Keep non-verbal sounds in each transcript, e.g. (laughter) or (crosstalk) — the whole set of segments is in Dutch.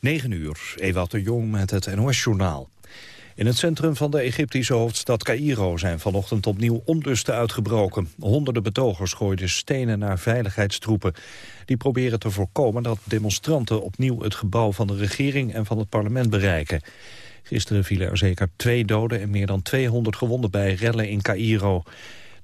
9 uur, Ewout de Jong met het NOS-journaal. In het centrum van de Egyptische hoofdstad Cairo zijn vanochtend opnieuw onlusten uitgebroken. Honderden betogers gooiden stenen naar veiligheidstroepen. Die proberen te voorkomen dat demonstranten opnieuw het gebouw van de regering en van het parlement bereiken. Gisteren vielen er zeker twee doden en meer dan 200 gewonden bij rellen in Cairo.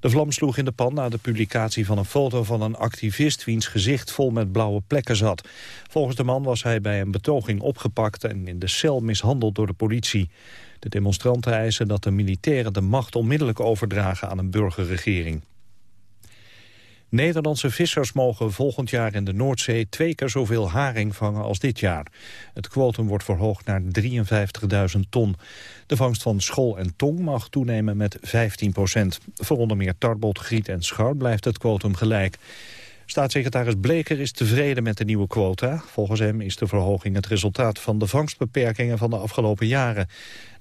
De vlam sloeg in de pan na de publicatie van een foto van een activist... wiens gezicht vol met blauwe plekken zat. Volgens de man was hij bij een betoging opgepakt... en in de cel mishandeld door de politie. De demonstranten eisen dat de militairen de macht onmiddellijk overdragen aan een burgerregering. Nederlandse vissers mogen volgend jaar in de Noordzee twee keer zoveel haring vangen als dit jaar. Het kwotum wordt verhoogd naar 53.000 ton. De vangst van school en tong mag toenemen met 15 procent. Voor onder meer tarbot, griet en schar blijft het kwotum gelijk. Staatssecretaris Bleker is tevreden met de nieuwe quota. Volgens hem is de verhoging het resultaat van de vangstbeperkingen van de afgelopen jaren.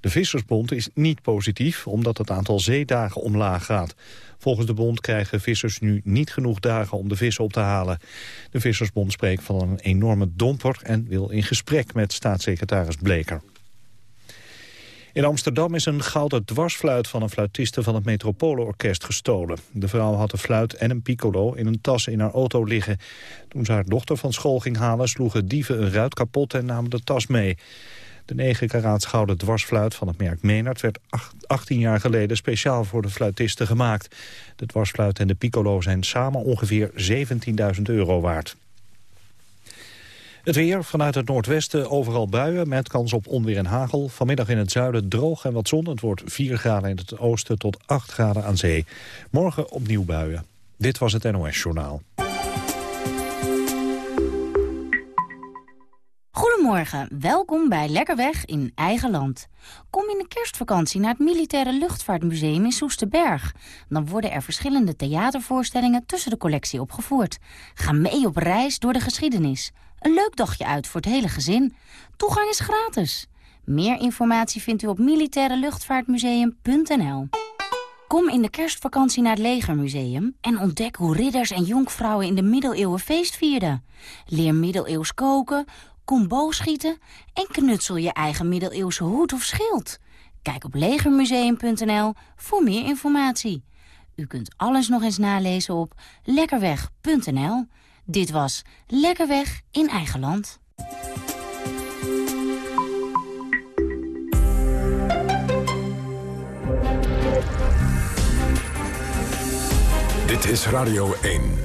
De Vissersbond is niet positief, omdat het aantal zeedagen omlaag gaat. Volgens de bond krijgen vissers nu niet genoeg dagen om de vis op te halen. De Vissersbond spreekt van een enorme domper en wil in gesprek met staatssecretaris Bleker. In Amsterdam is een gouden dwarsfluit van een fluitiste van het Metropolenorkest gestolen. De vrouw had de fluit en een piccolo in een tas in haar auto liggen. Toen ze haar dochter van school ging halen sloegen dieven een ruit kapot en namen de tas mee. De 9 karaats gouden dwarsfluit van het merk Menard werd 18 jaar geleden speciaal voor de fluitisten gemaakt. De dwarsfluit en de piccolo zijn samen ongeveer 17.000 euro waard. Het weer vanuit het noordwesten overal buien met kans op onweer en hagel. Vanmiddag in het zuiden droog en wat zon. Het wordt 4 graden in het oosten tot 8 graden aan zee. Morgen opnieuw buien. Dit was het NOS Journaal. Goedemorgen, welkom bij Lekkerweg in eigen land. Kom in de kerstvakantie naar het Militaire Luchtvaartmuseum in Soesterberg. Dan worden er verschillende theatervoorstellingen tussen de collectie opgevoerd. Ga mee op reis door de geschiedenis. Een leuk dagje uit voor het hele gezin. Toegang is gratis. Meer informatie vindt u op militaireluchtvaartmuseum.nl. Kom in de kerstvakantie naar het Legermuseum en ontdek hoe ridders en jonkvrouwen in de middeleeuwen feest vierden. Leer middeleeuws koken, kom boogschieten en knutsel je eigen middeleeuwse hoed of schild. Kijk op legermuseum.nl voor meer informatie. U kunt alles nog eens nalezen op lekkerweg.nl. Dit was Lekkerweg in eigen land. Dit is Radio 1.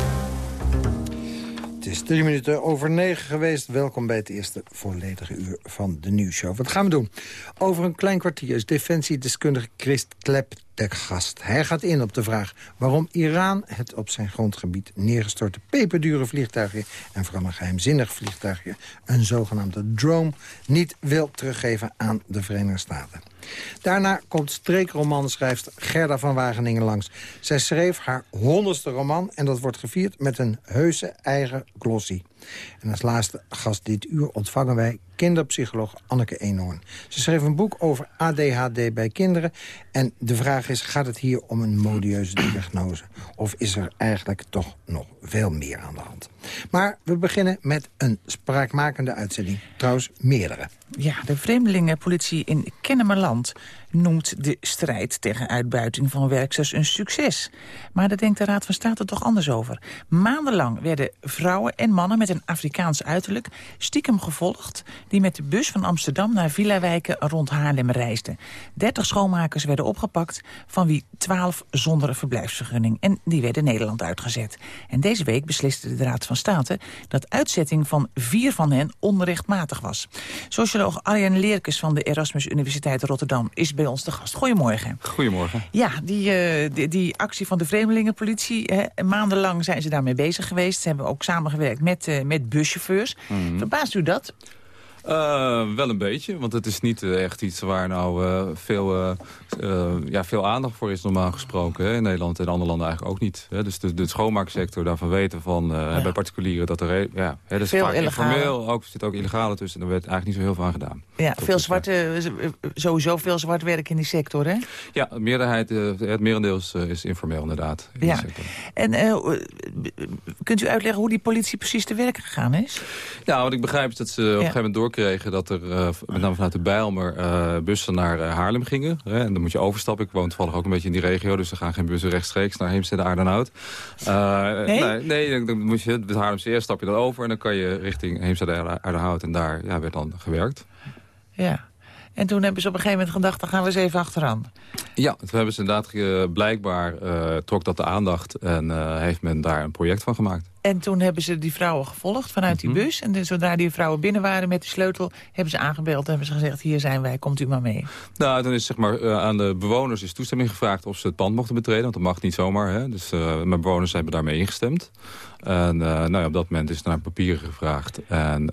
Is drie minuten over negen geweest. Welkom bij het eerste volledige uur van de nieuwsshow. Wat gaan we doen? Over een klein kwartier is defensiedeskundige Christ Klep de gast. Hij gaat in op de vraag waarom Iran het op zijn grondgebied neergestorte peperdure vliegtuigje... en vooral een geheimzinnig vliegtuigje, een zogenaamde drone... niet wil teruggeven aan de Verenigde Staten. Daarna komt streekromanschrijfster Gerda van Wageningen langs. Zij schreef haar honderdste roman en dat wordt gevierd met een heuse eigen glossy. En als laatste gast dit uur ontvangen wij kinderpsycholoog Anneke Eenhoorn. Ze schreef een boek over ADHD bij kinderen. En de vraag is, gaat het hier om een modieuze diagnose? Of is er eigenlijk toch nog veel meer aan de hand? Maar we beginnen met een spraakmakende uitzending. Trouwens, meerdere. Ja, de vreemdelingenpolitie in Kennemerland noemt de strijd tegen uitbuiting van werksters een succes. Maar daar denkt de Raad van State toch anders over. Maandenlang werden vrouwen en mannen met een Afrikaans uiterlijk stiekem gevolgd... die met de bus van Amsterdam naar villawijken rond Haarlem reisden. Dertig schoonmakers werden opgepakt, van wie twaalf zonder verblijfsvergunning. En die werden Nederland uitgezet. En deze week besliste de Raad van State dat uitzetting van vier van hen onrechtmatig was. Socioloog Arjen Leerkes van de Erasmus Universiteit Rotterdam is bij ons de gast. Goedemorgen. Goedemorgen. Ja, die, uh, die, die, actie van de Vreemdelingenpolitie, hè, maandenlang zijn ze daarmee bezig geweest. Ze hebben ook samengewerkt met, uh, met buschauffeurs. Mm. Verbaast u dat? Uh, wel een beetje, want het is niet uh, echt iets waar nou uh, veel, ja, veel aandacht voor is normaal gesproken. Hè? In Nederland en andere landen eigenlijk ook niet. Hè? Dus de, de schoonmaaksector, daarvan weten van ja. bij particulieren dat er... Ja, hè, dat is veel vaak informeel, ook, er zit ook illegale tussen. En daar werd eigenlijk niet zo heel veel aan gedaan. Ja, veel zwarte, sowieso veel zwart werk in die sector, hè? Ja, de meerderheid, het merendeel is, is informeel inderdaad. In ja. En kunt u uitleggen hoe die politie precies te werk gegaan is? Ja, wat ik begrijp is dat ze op een gegeven moment doorkregen... dat er uh, met name vanuit de Bijlmer uh, bussen naar uh, Haarlem gingen. Hè, en dan moet je overstappen. Ik woon toevallig ook een beetje in die regio... dus er gaan geen bussen rechtstreeks naar Heemstede, Aardenhout. nee? nee? Nee, dan moet je het Haarlemse eerst stap je dan over... en dan kan je richting Heemstede, Aardenhout. En daar ja, werd dan gewerkt. Ja. En toen hebben ze op een gegeven moment gedacht, dan gaan we eens even achteraan. Ja, toen hebben ze inderdaad blijkbaar uh, trok dat de aandacht en uh, heeft men daar een project van gemaakt. En toen hebben ze die vrouwen gevolgd vanuit die mhm. bus. En zodra die vrouwen binnen waren met de sleutel... hebben ze aangebeld en hebben ze gezegd... hier zijn wij, komt u maar mee. Nou, dan is zeg maar aan de bewoners is toestemming gevraagd... of ze het pand mochten betreden, want dat mag niet zomaar. Hè? Dus mijn bewoners hebben daarmee ingestemd. En nou ja, op dat moment is naar papieren gevraagd. En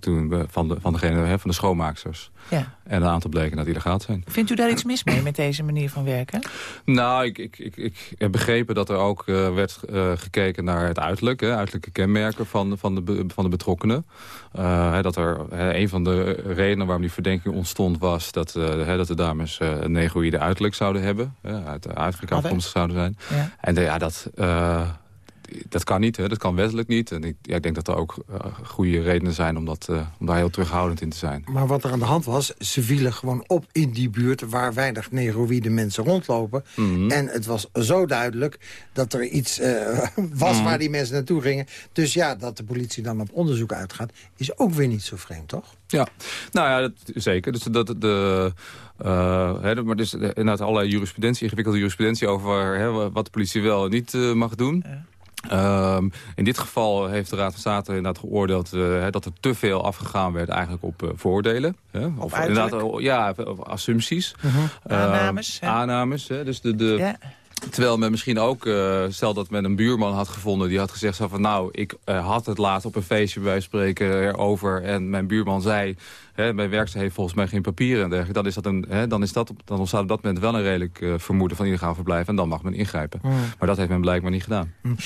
toen van, de, van, degene, hè, van de schoonmaaksters. Ja. En een aantal bleken dat illegaal zijn. Vindt u daar iets mis mee met deze manier van werken? Nou, ik, ik, ik, ik heb begrepen dat er ook werd gekeken naar het uiterlijk. Hè, uiterlijke kenmerken van, van, de, van de betrokkenen. Uh, dat er een van de redenen waarom die verdenking ontstond was... dat, dat de dames een negroïde uiterlijk zouden hebben. uit Afrika afkomstig zouden zijn. Ja. En ja, dat dat kan niet, hè? dat kan wettelijk niet. En ik, ja, ik denk dat er ook uh, goede redenen zijn om, dat, uh, om daar heel terughoudend in te zijn. Maar wat er aan de hand was, ze vielen gewoon op in die buurt... waar weinig negroïde mensen rondlopen. Mhm. En het was zo duidelijk dat er iets uh, (laughs) was mhm. waar die mensen naartoe gingen. Dus ja, dat de politie dan op onderzoek uitgaat... is ook weer niet zo vreemd, toch? Ja, nou ja, dat, zeker. Dus dat de... Uh, hè, maar dus inderdaad allerlei jurisprudentie, ingewikkelde jurisprudentie over hè, wat de politie wel en niet uh, mag doen. Ja. Um, in dit geval heeft de Raad van State inderdaad geoordeeld uh, dat er te veel afgegaan werd eigenlijk op uh, voordelen. Hè? Of, of inderdaad, ja, assumpties. Uh -huh. uh, aannames. Aannames. Hè? Dus de, de, ja. Terwijl men misschien ook, uh, stel dat men een buurman had gevonden... die had gezegd van nou, ik uh, had het laat op een feestje bij spreken erover... en mijn buurman zei, hè, mijn werkster heeft volgens mij geen papieren en dergelijke... dan, is dat een, hè, dan, is dat, dan ontstaat op dat moment wel een redelijk uh, vermoeden van illegaal verblijf... en dan mag men ingrijpen. Mm. Maar dat heeft men blijkbaar niet gedaan. Mm.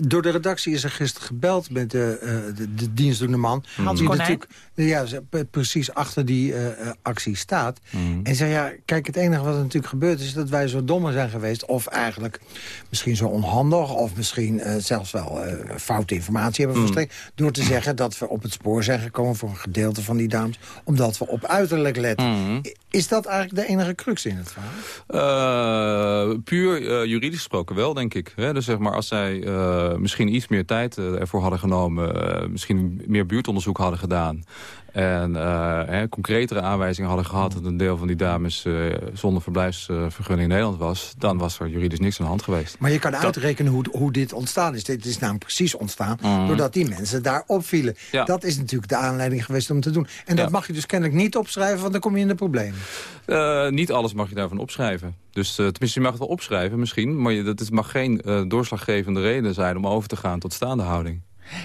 door de redactie is er gisteren gebeld met de, de, de dienstdoende man... Hans die natuurlijk ja, precies achter die actie staat. Mm. En zei, ja, kijk, het enige wat er natuurlijk gebeurd is... dat wij zo dommer zijn geweest... of eigenlijk misschien zo onhandig... of misschien uh, zelfs wel uh, foute informatie hebben mm. verstrekt... door te zeggen dat we op het spoor zijn gekomen voor een gedeelte van die dames... omdat we op uiterlijk letten. Mm. Is dat eigenlijk de enige crux in het verhaal? Uh, puur juridisch gesproken wel, denk ik. Dus zeg maar, als zij misschien iets meer tijd ervoor hadden genomen... misschien meer buurtonderzoek hadden gedaan... En uh, hè, concretere aanwijzingen hadden gehad... dat een deel van die dames uh, zonder verblijfsvergunning in Nederland was... dan was er juridisch niks aan de hand geweest. Maar je kan uitrekenen hoe, hoe dit ontstaan is. Dit is namelijk precies ontstaan mm. doordat die mensen daar opvielen. Ja. Dat is natuurlijk de aanleiding geweest om te doen. En dat ja. mag je dus kennelijk niet opschrijven, want dan kom je in de problemen. Uh, niet alles mag je daarvan opschrijven. Dus tenminste, je mag het wel opschrijven misschien... maar je, dat is, mag geen doorslaggevende reden zijn om over te gaan tot staande houding.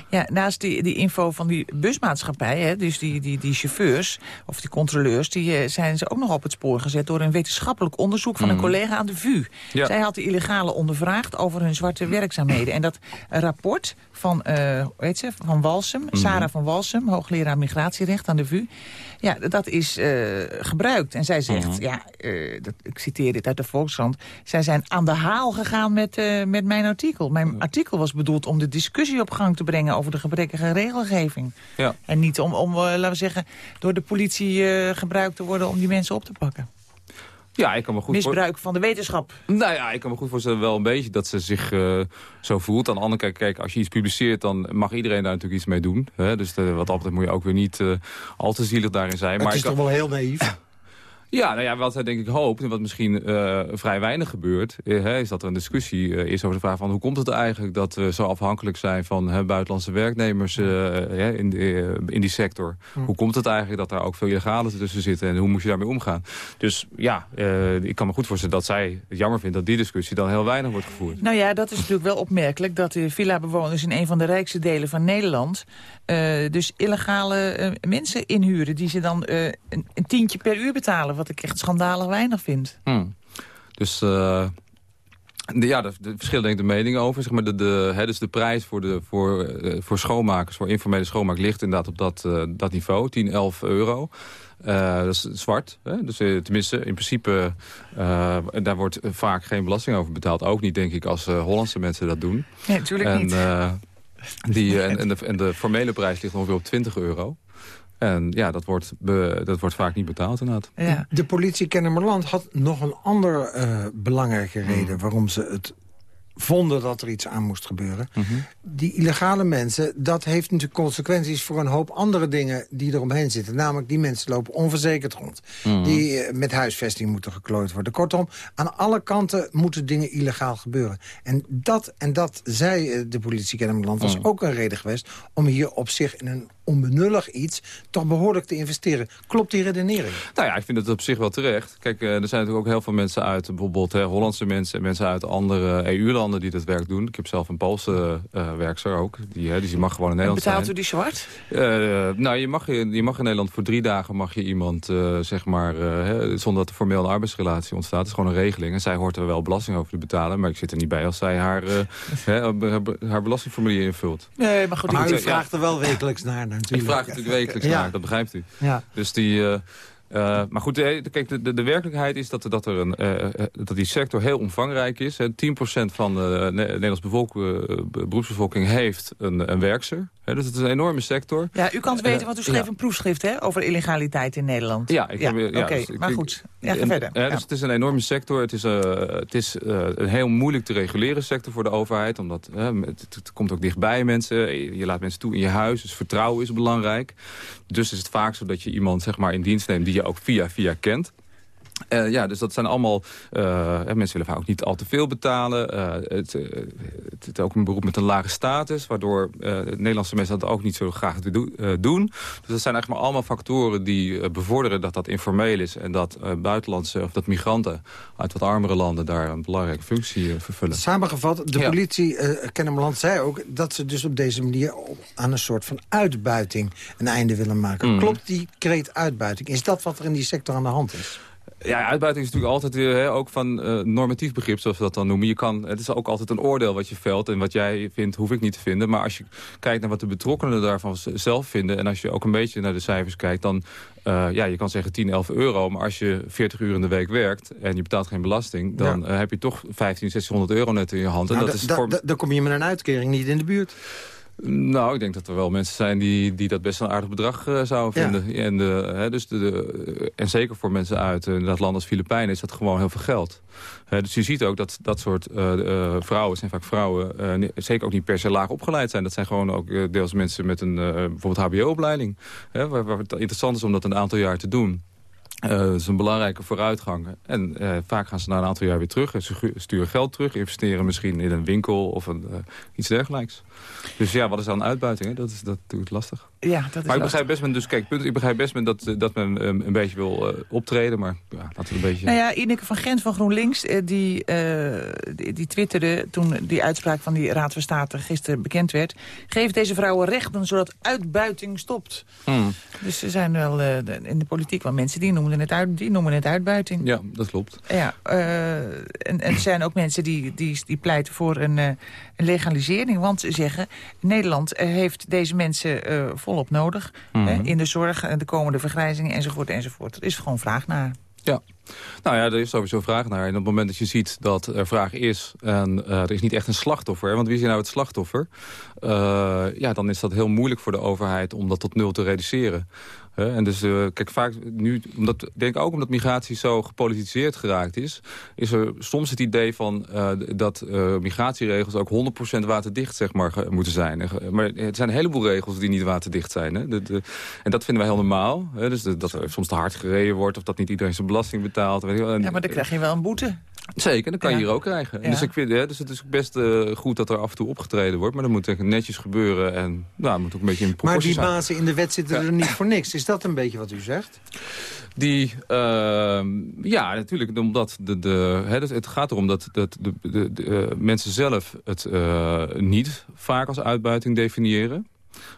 Ja, naast die, die info van die busmaatschappij, hè, dus die, die, die chauffeurs of die controleurs... die uh, zijn ze ook nog op het spoor gezet door een wetenschappelijk onderzoek... van een mhm. collega aan de VU. Ja. Zij had de illegale ondervraagd over hun zwarte werkzaamheden. En dat rapport van, uh, ze, van Walsum, mm Sarah van Walsum... hoogleraar migratierecht aan de VU... Ja, dat is uh, gebruikt. En zij zegt, mhm. ja, uh, dat, ik citeer dit uit de Volkskrant... zij zijn aan de haal gegaan met, uh, met mijn artikel. Mijn mhm. artikel was bedoeld om de discussie op gang te brengen... over de gebrekkige regelgeving. Ja. En niet om, om laten we zeggen, door de politie gebruikt te worden... om die mensen op te pakken. Ja, ik kan me goed Misbruik van de wetenschap. Nou ja, ik kan me goed voorstellen wel een beetje dat ze zich uh, zo voelt. Aan de andere kant, kijk, als je iets publiceert, dan mag iedereen daar natuurlijk iets mee doen. Hè? Dus de, wat altijd moet je ook weer niet uh, al te zielig daarin zijn. Het maar is toch wel heel naïef? Ja, nou ja, wat hij denk ik hoopt, en wat misschien uh, vrij weinig gebeurt... Uh, is dat er een discussie uh, is over de vraag van... hoe komt het eigenlijk dat we zo afhankelijk zijn van buitenlandse werknemers in, in die sector? Hm. Hoe komt het eigenlijk dat daar ook veel illegale tussen zitten en hoe moet je daarmee omgaan? Dus ja, ik kan me goed voorstellen dat zij het jammer vindt... dat die discussie dan heel weinig wordt gevoerd. Nou ja, dat is natuurlijk wel opmerkelijk dat de villa-bewoners... in een van de rijkste delen van Nederland... dus illegale mensen inhuren die ze dan een, een tientje per uur betalen wat ik echt schandalig weinig vind. Hmm. Dus... Uh, de, ja, er verschillen denk ik de meningen over. Zeg maar de, de, hè, dus de prijs voor, de, voor, uh, voor schoonmakers, voor informele schoonmaak... ligt inderdaad op dat, uh, dat niveau, 10, 11 euro. dat is zwart. Hè? Dus tenminste, in principe, daar wordt vaak geen belasting over betaald. Ook niet, denk ik, als Hollandse mensen dat doen. Nee, natuurlijk en, niet. Die, en, en, de, en de formele prijs ligt ongeveer op 20 euro. En ja, dat wordt, dat wordt vaak niet betaald inderdaad. Ja. De politie Kennemerland had nog een andere uh, belangrijke reden... Hmm. waarom ze het vonden dat er iets aan moest gebeuren. Mhm. Die illegale mensen, dat heeft natuurlijk consequenties... voor een hoop andere dingen die eromheen zitten. Namelijk, die mensen lopen onverzekerd rond. Mhm. Die eh, met huisvesting moeten geklooid worden. Kortom, aan alle kanten moeten dingen illegaal gebeuren. En dat, en dat zei eh, de politie Kennemerland... was mhm. ook een reden geweest om hier op zich in een onbenullig iets... toch behoorlijk te investeren. Klopt die redenering? Nou ja, ik vind het op zich wel terecht. Kijk, eh, er zijn natuurlijk ook heel veel mensen uit... bijvoorbeeld hè, Hollandse mensen en mensen uit andere EU-landen die dat werk doen. Ik heb zelf een Poolse uh, werkster ook. Die, hè, dus die mag gewoon in Nederland betaalt u die zwart? Uh, nou, je mag, je, je mag in Nederland voor drie dagen... mag je iemand, zeg maar, zonder dat er formeel een arbeidsrelatie ontstaat. Het is gewoon een regeling. En zij hoort er wel belasting over te betalen. Maar ik zit er niet bij als zij haar, (laughs) hè, haar, belastingformulier invult. Nee, maar goed. Maar u vraagt er wel wekelijks naar natuurlijk. Ik vraag natuurlijk wekelijks naar, dat begrijpt u. Ja. Dus die... Uh, uh, maar goed, de, kijk, de, de, werkelijkheid is dat, dat, er een, uh, dat die sector heel omvangrijk is. 10% van de Nederlandse bevolk, beroepsbevolking heeft een, een werkster. Dus het is een enorme sector. Ja, u kan het weten, want u schreef een proefschrift hè, over illegaliteit in Nederland. Ja, ik ja, ja oké, maar goed. Ja, ga verder. Dus het is een enorme sector. Het is, het is een heel moeilijk te reguleren sector voor de overheid. Omdat het, het, komt ook dichtbij mensen. Je laat mensen toe in je huis. Dus vertrouwen is belangrijk. Dus is het vaak zo dat je iemand zeg maar, in dienst neemt die je ook via via kent. Uh, ja, dus dat zijn allemaal... Uh, mensen willen vaak ook niet al te veel betalen. Uh, het, het, is ook een beroep met een lage status... waardoor Nederlandse mensen dat ook niet zo graag doen. Dus dat zijn eigenlijk maar allemaal factoren die bevorderen... dat dat informeel is en dat buitenlandse of dat migranten... uit wat armere landen daar een belangrijke functie vervullen. Samengevat, de politie Kennemerland zei ook... dat ze dus op deze manier aan een soort van uitbuiting een einde willen maken. Mm. Klopt die kreet uitbuiting? Is dat wat er in die sector aan de hand is? Ja, uitbuiting is natuurlijk altijd weer hè, ook van uh, normatief begrip, zoals we dat dan noemen. Je kan, het is ook altijd een oordeel wat je velt en wat jij vindt, hoef ik niet te vinden. Maar als je kijkt naar wat de betrokkenen daarvan zelf vinden... en als je ook een beetje naar de cijfers kijkt, dan... Uh, ja, je kan zeggen 10, 11 euro, maar als je 40 uur in de week werkt... en je betaalt geen belasting, dan uh, heb je toch 15, 1600 euro net in je hand. En nou, dat is voor... Dan kom je met een uitkering niet in de buurt. Nou, ik denk dat er wel mensen zijn die, die dat best een aardig bedrag uh, zouden vinden. En, de, hè, dus de, de, en zeker voor mensen uit uh, dat land als Filipijnen is dat gewoon heel veel geld. dus je ziet ook dat dat soort vrouwen, zijn vaak vrouwen, zeker ook niet per se laag opgeleid zijn. Dat zijn gewoon ook deels mensen met een bijvoorbeeld hbo-opleiding. Waar, waar het interessant is om dat een aantal jaar te doen. Dat is een belangrijke vooruitgang. En uh, vaak gaan ze na een aantal jaar weer terug. Ze sturen geld terug, investeren misschien in een winkel of een, uh, iets dergelijks. Dus ja, wat is dan uitbuiting? Dat is dat natuurlijk lastig. Ja, dat is maar ik begrijp best men, dus kijk, punt, ik begrijp best men dat, dat men um, een beetje wil optreden, maar ja, laten we een beetje... Nou ja, Ineke van Gent van GroenLinks, die, die, die twitterde toen die uitspraak van die Raad van State gisteren bekend werd. Geef deze vrouwen rechten zodat uitbuiting stopt. Hmm. Dus er zijn wel in de politiek wel mensen die noemen het, uit, die noemen het uitbuiting. Ja, dat klopt. Ja, en, en er zijn ook mensen die, die, die pleiten voor een, een legalisering. Want ze zeggen, Nederland heeft deze mensen volop nodig. Mm -hmm. in de zorg, de komende vergrijzingen enzovoort enzovoort. Er is gewoon vraag naar. Ja. Nou ja, er is sowieso vraag naar. En op het moment dat je ziet dat er vraag is... en uh, er is niet echt een slachtoffer... want wie is nou het slachtoffer? Uh, ja, dan is dat heel moeilijk voor de overheid om dat tot nul te reduceren. en dus, uh, kijk, vaak nu, omdat, denk ook omdat migratie zo gepolitiseerd geraakt is... is er soms het idee van uh, dat uh, migratieregels ook 100% waterdicht zeg maar, moeten zijn. Maar het zijn een heleboel regels die niet waterdicht zijn. Hè? En dat vinden wij heel normaal. Hè? Dus dat er soms te hard gereden wordt of dat niet iedereen zijn belasting betaalt. Weet je wel. En, ja, maar dan krijg je wel een boete. Zeker, dat kan je hier ook krijgen. Ja. Dus, ik vind, ja, dus het is best uh, goed dat er af en toe opgetreden wordt. Maar dat moet netjes gebeuren. En nou, moet ook een beetje in proportie Maar die bazen in de wet zitten er niet voor niks. Is dat een beetje wat u zegt? Die, uh, ja, natuurlijk. Omdat de, de, hè, het gaat erom dat, dat de, de, de uh, mensen zelf het uh, niet vaak als uitbuiting definiëren.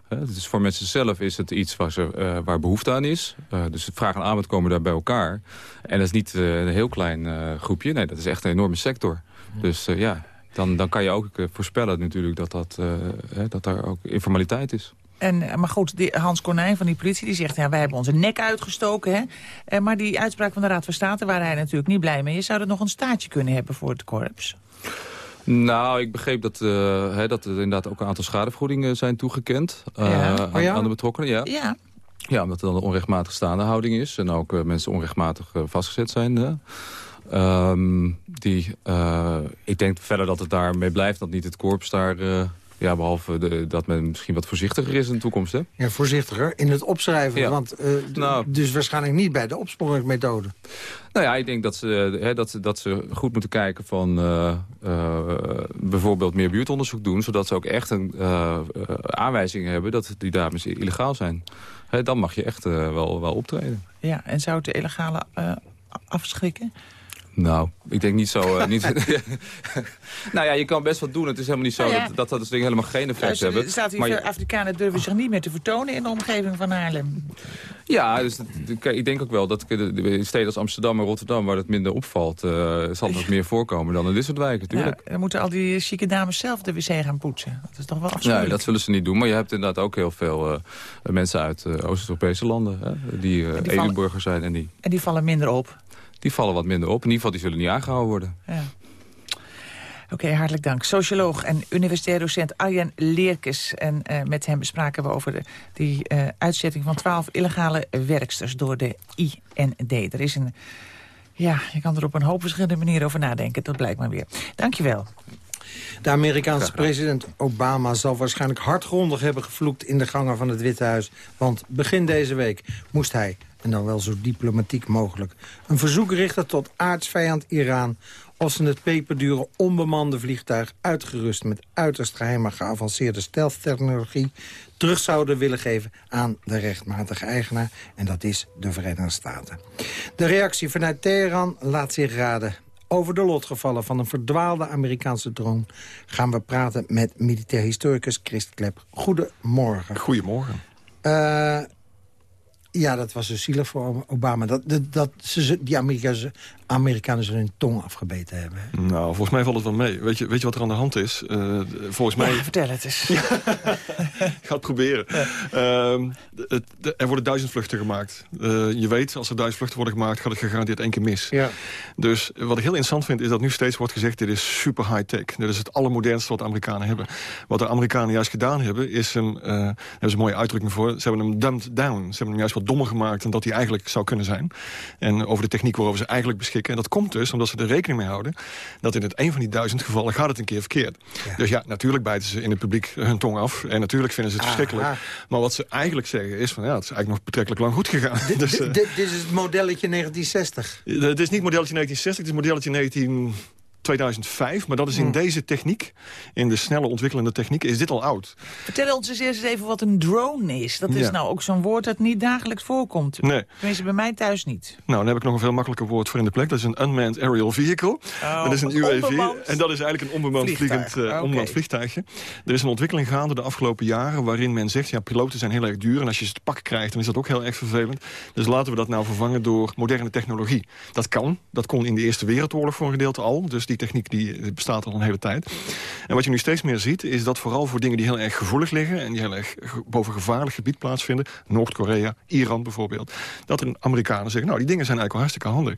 Dus voor mensen zelf is het iets waar, ze, uh, waar behoefte aan is. Uh, dus vraag en aanbod komen daar bij elkaar. En dat is niet uh, een heel klein groepje. Nee, dat is echt een enorme sector. Dus ja, dan, dan kan je ook voorspellen natuurlijk dat, dat, dat daar ook informaliteit is. En, maar goed, die Hans Konijn van die politie die zegt... ja, wij hebben onze nek uitgestoken. Hè? maar die uitspraak van de Raad van State... waar hij natuurlijk niet blij mee is... zou er nog een staartje kunnen hebben voor het korps? Nou, ik begreep dat, uh, hè, dat er inderdaad ook een aantal schadevergoedingen zijn toegekend uh, ja. oh, ja? aan, de betrokkenen. Ja. ja. Ja, omdat er dan een onrechtmatig staande houding is. En ook uh, mensen onrechtmatig vastgezet zijn. Um, die, ik denk verder dat het daarmee blijft. Dat niet het korps daar ja, behalve de, dat men misschien wat voorzichtiger is in de toekomst, hè? Ja, voorzichtiger in het opschrijven. Ja. Want, uh, nou, dus waarschijnlijk niet bij de opsporingsmethode. Nou ja, ik denk dat ze, hè, dat ze, dat ze goed moeten kijken van uh, uh, bijvoorbeeld meer buurtonderzoek doen. Zodat ze ook echt een aanwijzing hebben dat die dames illegaal zijn. Hè, dan mag je echt wel, wel optreden. Ja, en zou het de illegale afschrikken? Nou, ik denk niet zo... Uh, niet, (laughs) nou ja, je kan best wat doen. Het is helemaal niet zo nou dat, dat dat dingen helemaal geen effect hebben. Er staat hier, maar Afrikanen durven zich niet meer te vertonen in de omgeving van Haarlem. Ja, dus ik denk ook wel dat in steden als Amsterdam en Rotterdam... waar het minder opvalt, uh, zal het nog meer voorkomen dan in dit soort wijken. Tuurlijk. Ja, dan moeten al die chique dames zelf de wc gaan poetsen. Dat is toch wel afschuwelijk. Nee, dat zullen ze niet doen. Maar je hebt inderdaad ook heel veel uh, mensen uit Oost-Europese landen... Hè, die, uh, EU-burgers zijn. En die... en die vallen minder op die vallen wat minder op. In ieder geval, die zullen niet aangehouden worden. Ja. Oké, hartelijk dank. Socioloog en universitair docent Arjen Leerkes. En uh, met hem bespraken we over de, die uh, uitzetting van twaalf illegale werksters door de IND. Er is een... Ja, je kan er op een hoop verschillende manieren over nadenken. Dat blijkt maar weer. Dankjewel. De Amerikaanse president Obama zal waarschijnlijk hardgrondig hebben gevloekt in de gangen van het Witte Huis. Want begin deze week moest hij en dan wel zo diplomatiek mogelijk... een verzoek richten tot aardsvijand Iran... of ze het peperdure onbemande vliegtuig... uitgerust met uiterst geheime geavanceerde stealth-technologie... terug zouden willen geven aan de rechtmatige eigenaar. En dat is de Verenigde Staten. De reactie vanuit Teheran laat zich raden. Over de lotgevallen van een verdwaalde Amerikaanse drone... gaan we praten met militair historicus Christ Klep. Goedemorgen. Goedemorgen. Uh, ja, dat was dus zielig voor Obama. Dat, dat, dat ze, die Amerikaanse, Amerikanen ze hun tong afgebeten hebben. Nou, volgens mij valt het wel mee. Weet je, weet je wat er aan de hand is? Uh, volgens mij... Ja, vertel het eens. (laughs) Ik ga het proberen. Uh, het, er worden duizend vluchten gemaakt. Uh, je weet, als er duizend vluchten worden gemaakt... gaat het gegarandeerd één keer mis. Ja. Dus wat ik heel interessant vind... is dat nu steeds wordt gezegd... dit is super high-tech. Dit is het allermodernste wat de Amerikanen hebben. Wat de Amerikanen juist gedaan hebben... is een, uh, daar hebben ze een mooie uitdrukking voor... ze hebben hem dumbed down. Ze hebben hem juist wat dommer gemaakt... dan dat hij eigenlijk zou kunnen zijn. En over de techniek waarover ze eigenlijk beschikken en dat komt dus omdat ze er rekening mee houden... dat in het een van die duizend gevallen gaat het een keer verkeerd. Dus ja, natuurlijk bijten ze in het publiek hun tong af. En natuurlijk vinden ze het verschrikkelijk. Maar wat ze eigenlijk zeggen is van ja, het is eigenlijk nog betrekkelijk lang goed gegaan. (laughs) dus, uh, dit is het modelletje 1960. Het is niet modelletje 1960, het is modelletje 19... 2005, maar dat is in hmm. deze techniek, in de snelle ontwikkelende techniek, is dit al oud. Vertel ons eens eerst even wat een drone is. Dat is nou ook zo'n woord dat niet dagelijks voorkomt. Nee. Tenminste, bij mij thuis niet. Nou, dan heb ik nog een veel makkelijker woord voor in de plek. Dat is een unmanned aerial vehicle. Oh, dat is een UAV. En dat is eigenlijk een onbemand, vliegend, uh, onbemand vliegtuigje. Er is een ontwikkeling gaande de afgelopen jaren waarin men zegt, ja, piloten zijn heel erg duur en als je ze te pakken krijgt, dan is dat ook heel erg vervelend. Dus laten we dat nou vervangen door moderne technologie. Dat kan. Dat kon in de Eerste Wereldoorlog voor een gedeelte al. Dus die die techniek die bestaat al een hele tijd. En wat je nu steeds meer ziet, is dat vooral voor dingen die heel erg gevoelig liggen... en die heel erg boven gevaarlijk gebied plaatsvinden... Noord-Korea, Iran bijvoorbeeld... dat er Amerikanen zeggen, nou, die dingen zijn eigenlijk al hartstikke handig.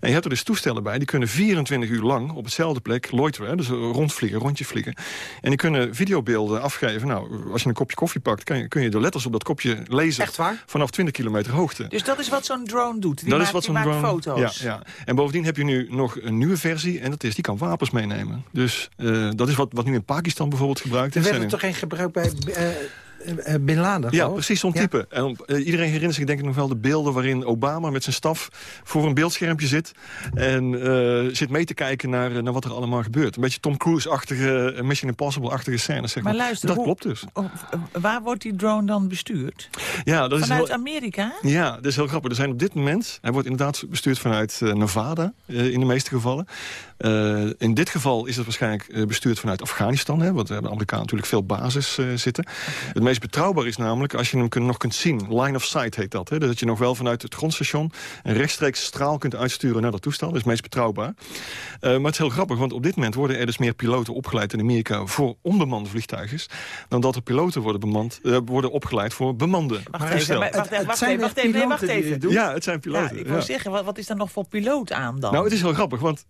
En je hebt er dus toestellen bij, die kunnen 24 uur lang... op hetzelfde plek loiteren, dus rondvliegen, rondje vliegen. En die kunnen videobeelden afgeven. Nou, als je een kopje koffie pakt, kun je, kun je de letters op dat kopje lezen... Echt waar? Vanaf 20 kilometer hoogte. Dus dat is wat zo'n drone doet? Die dat maakt, is wat zo'n drone... foto's? Ja, ja. En bovendien heb je nu nog een nieuwe versie... en dat is, die kan wapens meenemen. Dus uh, dat is wat, wat nu in Pakistan bijvoorbeeld gebruikt is. Er werd er toch geen gebruik bij... Uh, Bin Laden, Ja, precies zo'n type. En, uh, iedereen herinnert zich denk ik nog wel de beelden... waarin Obama met zijn staf voor een beeldschermpje zit... en uh, zit mee te kijken naar, naar wat er allemaal gebeurt. Een beetje Tom Cruise-achtige, Mission Impossible-achtige scènes. Zeg maar. maar luister, dat hoe, klopt dus. Waar wordt die drone dan bestuurd? Ja, dat vanuit is heel, Amerika? Ja, dat is heel grappig. Er zijn op dit moment... Hij wordt inderdaad bestuurd vanuit Nevada, in de meeste gevallen. In dit geval is het waarschijnlijk bestuurd vanuit Afghanistan... Hè, want de Amerikanen natuurlijk veel basis zitten. Okay meest betrouwbaar is namelijk als je hem kun, nog kunt zien. Line of sight heet dat. Hè? Dat je nog wel vanuit het grondstation een rechtstreeks straal kunt uitsturen naar dat toestel. Dat is meest betrouwbaar. Uh, maar het is heel grappig, want op dit moment worden er dus meer piloten opgeleid in Amerika voor onbemande vliegtuigen. Dan dat er piloten worden, bemand, uh, worden opgeleid voor bemande Wacht even, wacht, wacht, wacht, wacht even, wacht even, wacht even. Ja, het zijn piloten. Ja, ik wil ja. zeggen, wat, wat, is er nog voor piloot aan dan? Nou, het is heel grappig, want...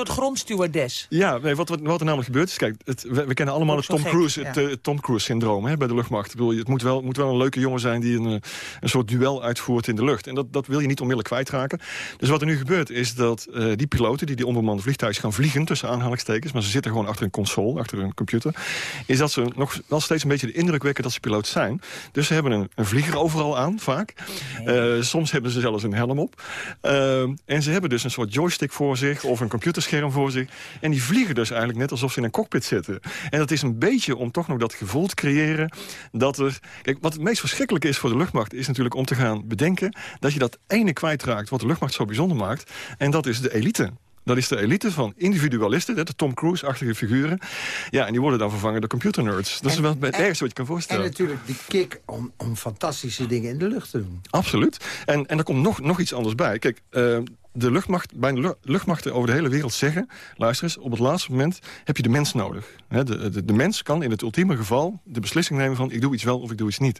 Soort grondstewardess. Ja, nee, wat, wat, wat, er namelijk gebeurt is, kijk, het, we, we, kennen allemaal het Tom, Cruise, het, het Tom Cruise syndroom hè, bij de luchtmacht. Ik bedoel, het moet wel, moet wel een leuke jongen zijn die een, een soort duel uitvoert in de lucht. En dat, dat wil je niet onmiddellijk kwijtraken. Dus wat er nu gebeurt is dat uh, die piloten die die onbemande vliegtuigen gaan vliegen... tussen aanhalingstekens, maar ze zitten gewoon achter een console, achter een computer... is dat ze nog wel steeds een beetje de indruk wekken dat ze piloot zijn. Dus ze hebben een, een vlieger overal aan, vaak. Uh, soms hebben ze zelfs een helm op. Uh, en ze hebben dus een soort joystick voor zich of een computerscherm voor zich. En die vliegen dus eigenlijk net alsof ze in een cockpit zitten. En dat is een beetje om toch nog dat gevoel te creëren... dat er Kijk, wat het meest verschrikkelijke is voor de luchtmacht... is natuurlijk om te gaan bedenken dat je dat ene kwijtraakt... wat de luchtmacht zo bijzonder maakt. En dat is de elite. Dat is de elite van individualisten, de Tom Cruise-achtige figuren. Ja, en die worden dan vervangen door computernerds. Dat is wel het ergste wat je kan voorstellen. En natuurlijk die kick om, om fantastische dingen in de lucht te doen. Absoluut. En, en er komt nog, nog iets anders bij. Kijk, uh, de luchtmacht, bij de luchtmachten over de hele wereld zeggen... luister eens, op het laatste moment heb je de mens nodig. de, de, de, mens kan in het ultieme geval de beslissing nemen van... ik doe iets wel of ik doe iets niet.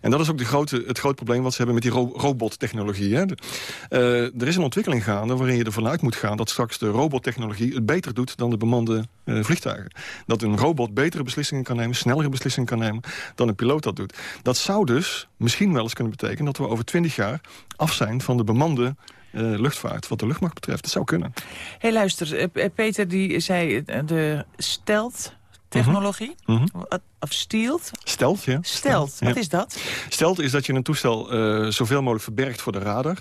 En dat is ook de grote, het grote probleem wat ze hebben met die ro robottechnologie. Uh, er is een ontwikkeling gaande waarin je ervan uit moet gaan... dat straks de robottechnologie het beter doet dan de bemande uh, vliegtuigen. Dat een robot betere beslissingen kan nemen, snellere beslissingen kan nemen... dan een piloot dat doet. Dat zou dus misschien wel eens kunnen betekenen... dat we over twintig jaar af zijn van de bemande luchtvaart, wat de luchtmacht betreft. Dat zou kunnen. hey, luister, uh, Peter die zei uh, de stealth technologie. Mm -hmm. Of stealth? Stealth, ja. Stealth, wat ja. is dat? Stealth is dat je een toestel uh, zoveel mogelijk verbergt voor de radar.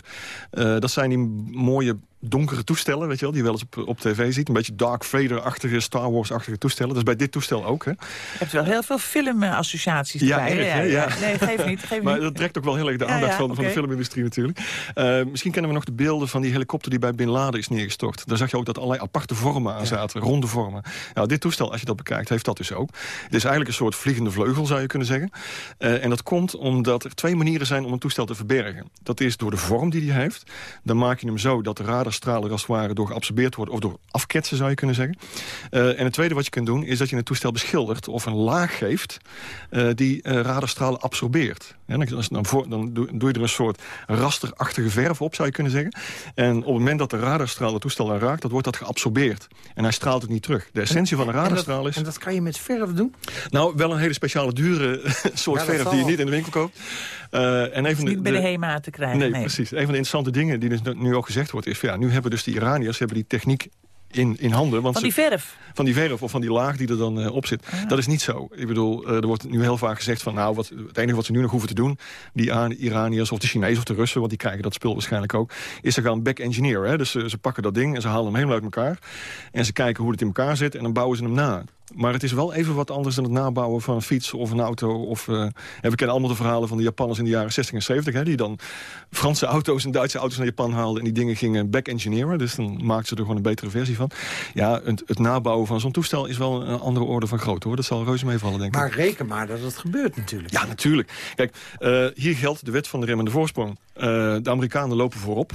Uh, dat zijn die mooie donkere toestellen, weet je wel, die je wel eens op, op tv ziet. Een beetje Dark Vader-achtige, Star Wars-achtige toestellen. Dat is bij dit toestel ook, hè. Je hebt wel heel veel filmassociaties ja. Erg, ja, ja, ja. Nee, geef niet. Geef maar niet. dat trekt ook wel heel erg de aandacht ja, van, okay. van de filmindustrie natuurlijk. Uh, misschien kennen we nog de beelden van die helikopter die bij Bin Laden is neergestort. Daar zag je ook dat allerlei aparte vormen aan zaten, ronde vormen. Nou, dit toestel, als je dat bekijkt, heeft dat dus ook. Het is eigenlijk een soort vliegende vleugel, zou je kunnen zeggen. Uh, en dat komt omdat er twee manieren zijn om een toestel te verbergen. Dat is door de vorm die hij heeft. Dan maak je hem zo dat de radarstralen als het ware door geabsorbeerd worden... of door afketsen, zou je kunnen zeggen. Uh, en het tweede wat je kunt doen, is dat je het toestel beschildert... of een laag geeft uh, die radarstralen absorbeert. Dan, dan, doe je er een soort rasterachtige verf op, zou je kunnen zeggen. En op het moment dat de radarstraal het toestel aan raakt... dat wordt dat geabsorbeerd. En hij straalt het niet terug. De essentie van een radarstraal en dat, is... En dat kan je met verf doen? Nou, wel een hele speciale dure (laughs) soort Ja, verf zal die je niet in de winkel koopt. Uh, en een van Niet bij de HEMA te krijgen. Nee, nee. precies. Een van de interessante dingen die dus nu ook gezegd wordt... is van, ja, nu hebben dus die Iraniërs hebben die techniek in, in handen. Want Van die ze- verf. van die verf of van die laag die er dan uh, op zit. Dat is niet zo. Ik bedoel, uh, er wordt nu heel vaak gezegd van... nou, wat, het enige wat ze nu nog hoeven te doen... die Aan- Iraniërs of de Chinezen of de Russen... want die krijgen dat spul waarschijnlijk ook... is ze gaan back-engineer. hè. Dus ze, ze pakken dat ding en ze halen hem helemaal uit elkaar. En ze kijken hoe het in elkaar zit en dan bouwen ze hem na. Maar het is wel even wat anders dan het nabouwen van een fiets of een auto. Of, uh, we kennen allemaal de verhalen van de Japanners in de jaren 60 en 70... Hè, die dan Franse auto's en Duitse auto's naar Japan haalden... en die dingen gingen back-engineeren. Dus dan maakten ze er gewoon een betere versie van. Ja, het, het nabouwen van zo'n toestel is wel een andere orde van grootte. hoor. Dat zal reuze meevallen, denk ik. Maar reken maar dat het gebeurt natuurlijk. Ja, natuurlijk. Kijk, uh, hier geldt de wet van de remmende voorsprong. Uh, de Amerikanen lopen voorop.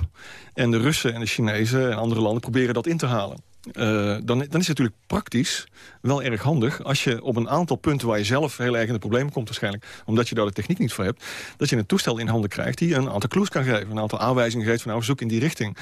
En de Russen en de Chinezen en andere landen proberen dat in te halen. Uh, dan, dan is het natuurlijk praktisch wel erg handig... als je op een aantal punten waar je zelf heel erg in de problemen komt waarschijnlijk... omdat je daar de techniek niet voor hebt... dat je een toestel in handen krijgt die een aantal clues kan geven. Een aantal aanwijzingen geeft van nou, zoek in die richting.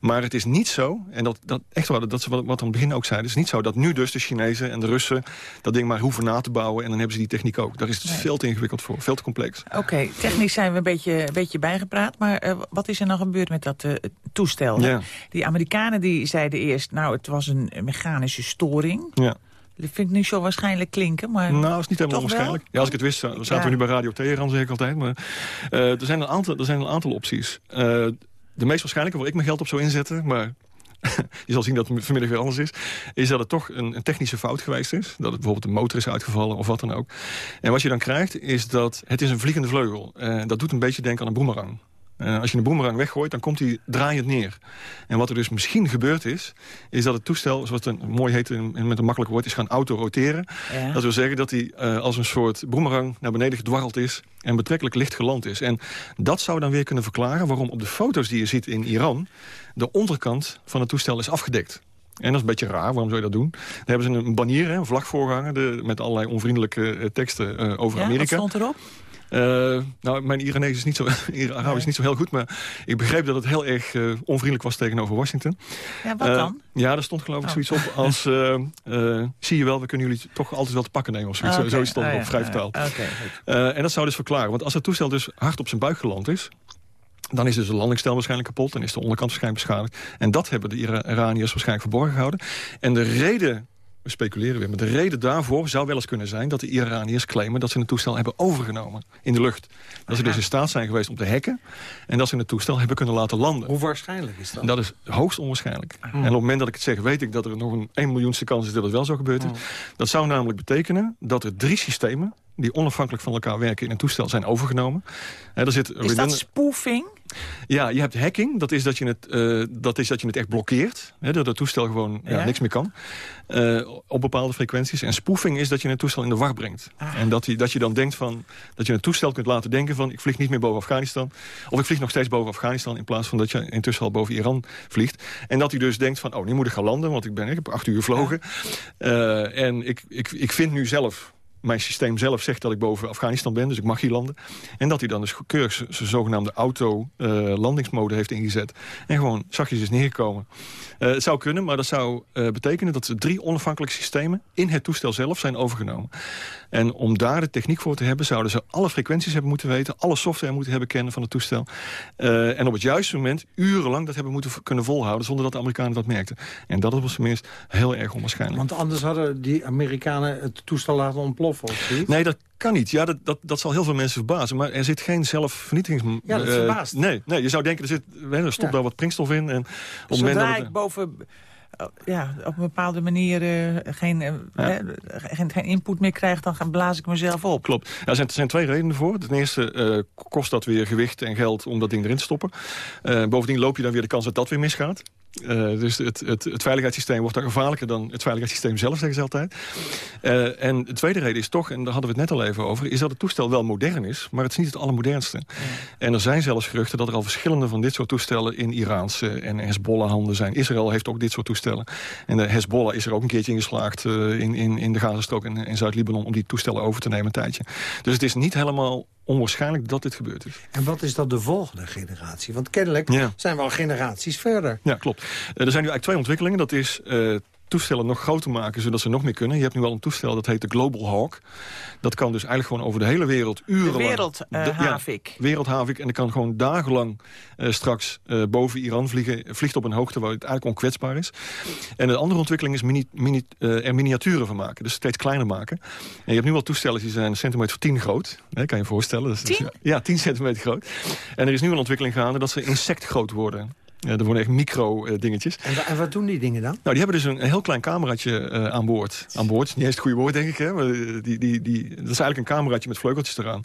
Maar het is niet zo, en dat, dat echt waar, dat is wat, wat aan het begin ook zei... het is niet zo dat nu dus de Chinezen en de Russen dat ding maar hoeven na te bouwen... en dan hebben ze die techniek ook. Daar is het veel te ingewikkeld voor, veel te complex. Oké, technisch zijn we een beetje, een beetje bijgepraat... maar uh, wat is er nou gebeurd met dat uh, toestel? Ja. Die Amerikanen die zeiden eerst... nou, het was een mechanische storing... Ja. Vind ik nu zo waarschijnlijk klinken, maar... Nou, is niet helemaal waarschijnlijk. Ja, als ik het wist, dan zaten we nu bij Radio Teheran, zeg ik altijd. Maar uh, er, zijn een aantal, er zijn een aantal opties. Uh, de meest waarschijnlijke, waar ik mijn geld op zou inzetten... maar (laughs) je zal zien dat het vanmiddag weer anders is... is dat het toch een, een, technische fout geweest is. Dat het bijvoorbeeld de motor is uitgevallen of wat dan ook. En wat je dan krijgt, is dat het is een vliegende vleugel. Uh, dat doet een beetje denken aan een boemerang. Uh, als je een boemerang weggooit, dan komt hij draaiend neer. En wat er dus misschien gebeurd is... is dat het toestel, zoals het mooi heet en met een makkelijk woord... is gaan autoroteren. Ja. Dat wil zeggen dat hij uh, als een soort boemerang naar beneden gedwarreld is... en betrekkelijk licht geland is. En dat zou dan weer kunnen verklaren waarom op de foto's die je ziet in Iran... de onderkant van het toestel is afgedekt. En dat is een beetje raar, waarom zou je dat doen? Dan hebben ze een banier, een vlag voorgehangen... De, met allerlei onvriendelijke uh, teksten uh, over ja, Amerika. wat stond erop? Uh, nou, mijn Iranees is niet zo, (laughs) Arabisch is niet zo heel goed, maar ik begreep dat het heel erg uh, onvriendelijk was tegenover Washington. Ja, wat uh, dan? Ja, er stond geloof ik oh. zoiets op als, (laughs) zie je wel, we kunnen jullie toch altijd wel te pakken nemen of zoiets. Okay. Zoiets stond ah, op vrij vertaald. Okay, en dat zou dus verklaren, want als het toestel dus hard op zijn buik geland is, dan is dus de landingstel waarschijnlijk kapot. Dan is de onderkant waarschijnlijk beschadigd. En dat hebben de Iraniërs waarschijnlijk verborgen gehouden. En de reden we speculeren weer. Maar de reden daarvoor zou wel eens kunnen zijn... dat de Iraniërs claimen dat ze een toestel hebben overgenomen in de lucht. Dat ze dus in staat zijn geweest om te hacken... en dat ze het toestel hebben kunnen laten landen. Hoe waarschijnlijk is dat? Dat is hoogst onwaarschijnlijk. En op het moment dat ik het zeg, weet ik dat er nog een 1 miljoenste kans is... dat het wel zo gebeurt. Oh. Dat zou namelijk betekenen dat er drie systemen die onafhankelijk van elkaar werken in een toestel zijn overgenomen. Er zit is dat spoofing? Ja, je hebt hacking. Dat is dat je het, uh, dat is dat je het echt blokkeert. Hè, dat het toestel gewoon ja? Ja, niks meer kan. Uh, op bepaalde frequenties. En spoofing is dat je het toestel in de war brengt. Ah. En dat, die, dat je dan denkt van... dat je het toestel kunt laten denken van... ik vlieg niet meer boven Afghanistan. Of ik vlieg nog steeds boven Afghanistan... in plaats van dat je intussen al boven Iran vliegt. En dat hij dus denkt van... oh, nu moet ik gaan landen, want ik, ben, ik heb acht uur gevlogen. Uh, en ik, ik, ik vind nu zelf mijn systeem zelf zegt dat ik boven Afghanistan ben, dus ik mag hier landen. En dat hij dan dus keurig zijn zogenaamde auto-landingsmode uh, heeft ingezet. En gewoon zachtjes is neergekomen. Uh, het zou kunnen, maar dat zou uh, betekenen dat drie onafhankelijke systemen in het toestel zelf zijn overgenomen. En om daar de techniek voor te hebben, zouden ze alle frequenties hebben moeten weten, alle software moeten hebben kennen van het toestel. Uh, en op het juiste moment urenlang dat hebben moeten kunnen volhouden, zonder dat de Amerikanen dat merkten. En dat is op zijn minst heel erg onwaarschijnlijk. Want anders hadden die Amerikanen het toestel laten ontploffen, of? Nee, dat kan niet. Ja, dat, dat, dat zal heel veel mensen verbazen. Maar er zit geen zelfvernietigings... Ja, dat verbaast. Uh, nee, nee, je zou denken, er, zit, er stopt ja. daar wat prinkstof in. En op moment dat het, ik boven ja, op een bepaalde manier uh, geen, uh, ja. geen, geen input meer krijg... dan blaas ik mezelf op. Klopt. Ja, er, zijn, er zijn twee redenen voor. Ten eerste uh, kost dat weer gewicht en geld om dat ding erin te stoppen. bovendien loop je dan weer de kans dat dat weer misgaat. Uh, dus het, het, het, veiligheidssysteem wordt dan gevaarlijker dan het veiligheidssysteem zelf, zeggen ze altijd. Uh, en de tweede reden is toch, en daar hadden we het net al even over... is dat het toestel wel modern is, maar het is niet het allermodernste. Ja. En er zijn zelfs geruchten dat er al verschillende van dit soort toestellen... in Iraanse en Hezbollah-handen zijn. Israël heeft ook dit soort toestellen. En de Hezbollah is er ook een keertje ingeslaagd uh, in, in, in de Gazastrook en in Zuid-Libanon... om die toestellen over te nemen een tijdje. Dus het is niet helemaal onwaarschijnlijk dat dit gebeurd is. En wat is dat de volgende generatie? Want kennelijk ja. zijn we al generaties verder. Ja, klopt. Uh, er zijn nu eigenlijk twee ontwikkelingen. Dat is uh, toestellen nog groter maken, zodat ze nog meer kunnen. Je hebt nu al een toestel, dat heet de Global Hawk. Dat kan dus eigenlijk gewoon over de hele wereld urenlang... De wereldhavik. Uh, ja, wereldhavik. En dat kan gewoon dagenlang uh, straks uh, boven Iran vliegen. Vliegt op een hoogte waar het eigenlijk onkwetsbaar is. En de andere ontwikkeling is mini, mini, er miniaturen van maken. Dus steeds kleiner maken. En je hebt nu al toestellen die zijn een centimeter voor 10 groot. Hè, kan je je voorstellen. Dat is, 10? Ja, 10 centimeter groot. En er is nu een ontwikkeling gaande dat ze insectgroot worden. Ja, er worden echt micro-dingetjes. Uh, en, en, wat doen die dingen dan? Nou, die hebben dus een, een heel klein cameraatje uh, aan boord. Aan boord, niet eens het goede woord, denk ik. Hè? Maar die, die, die, dat is eigenlijk een cameraatje met vleugeltjes eraan.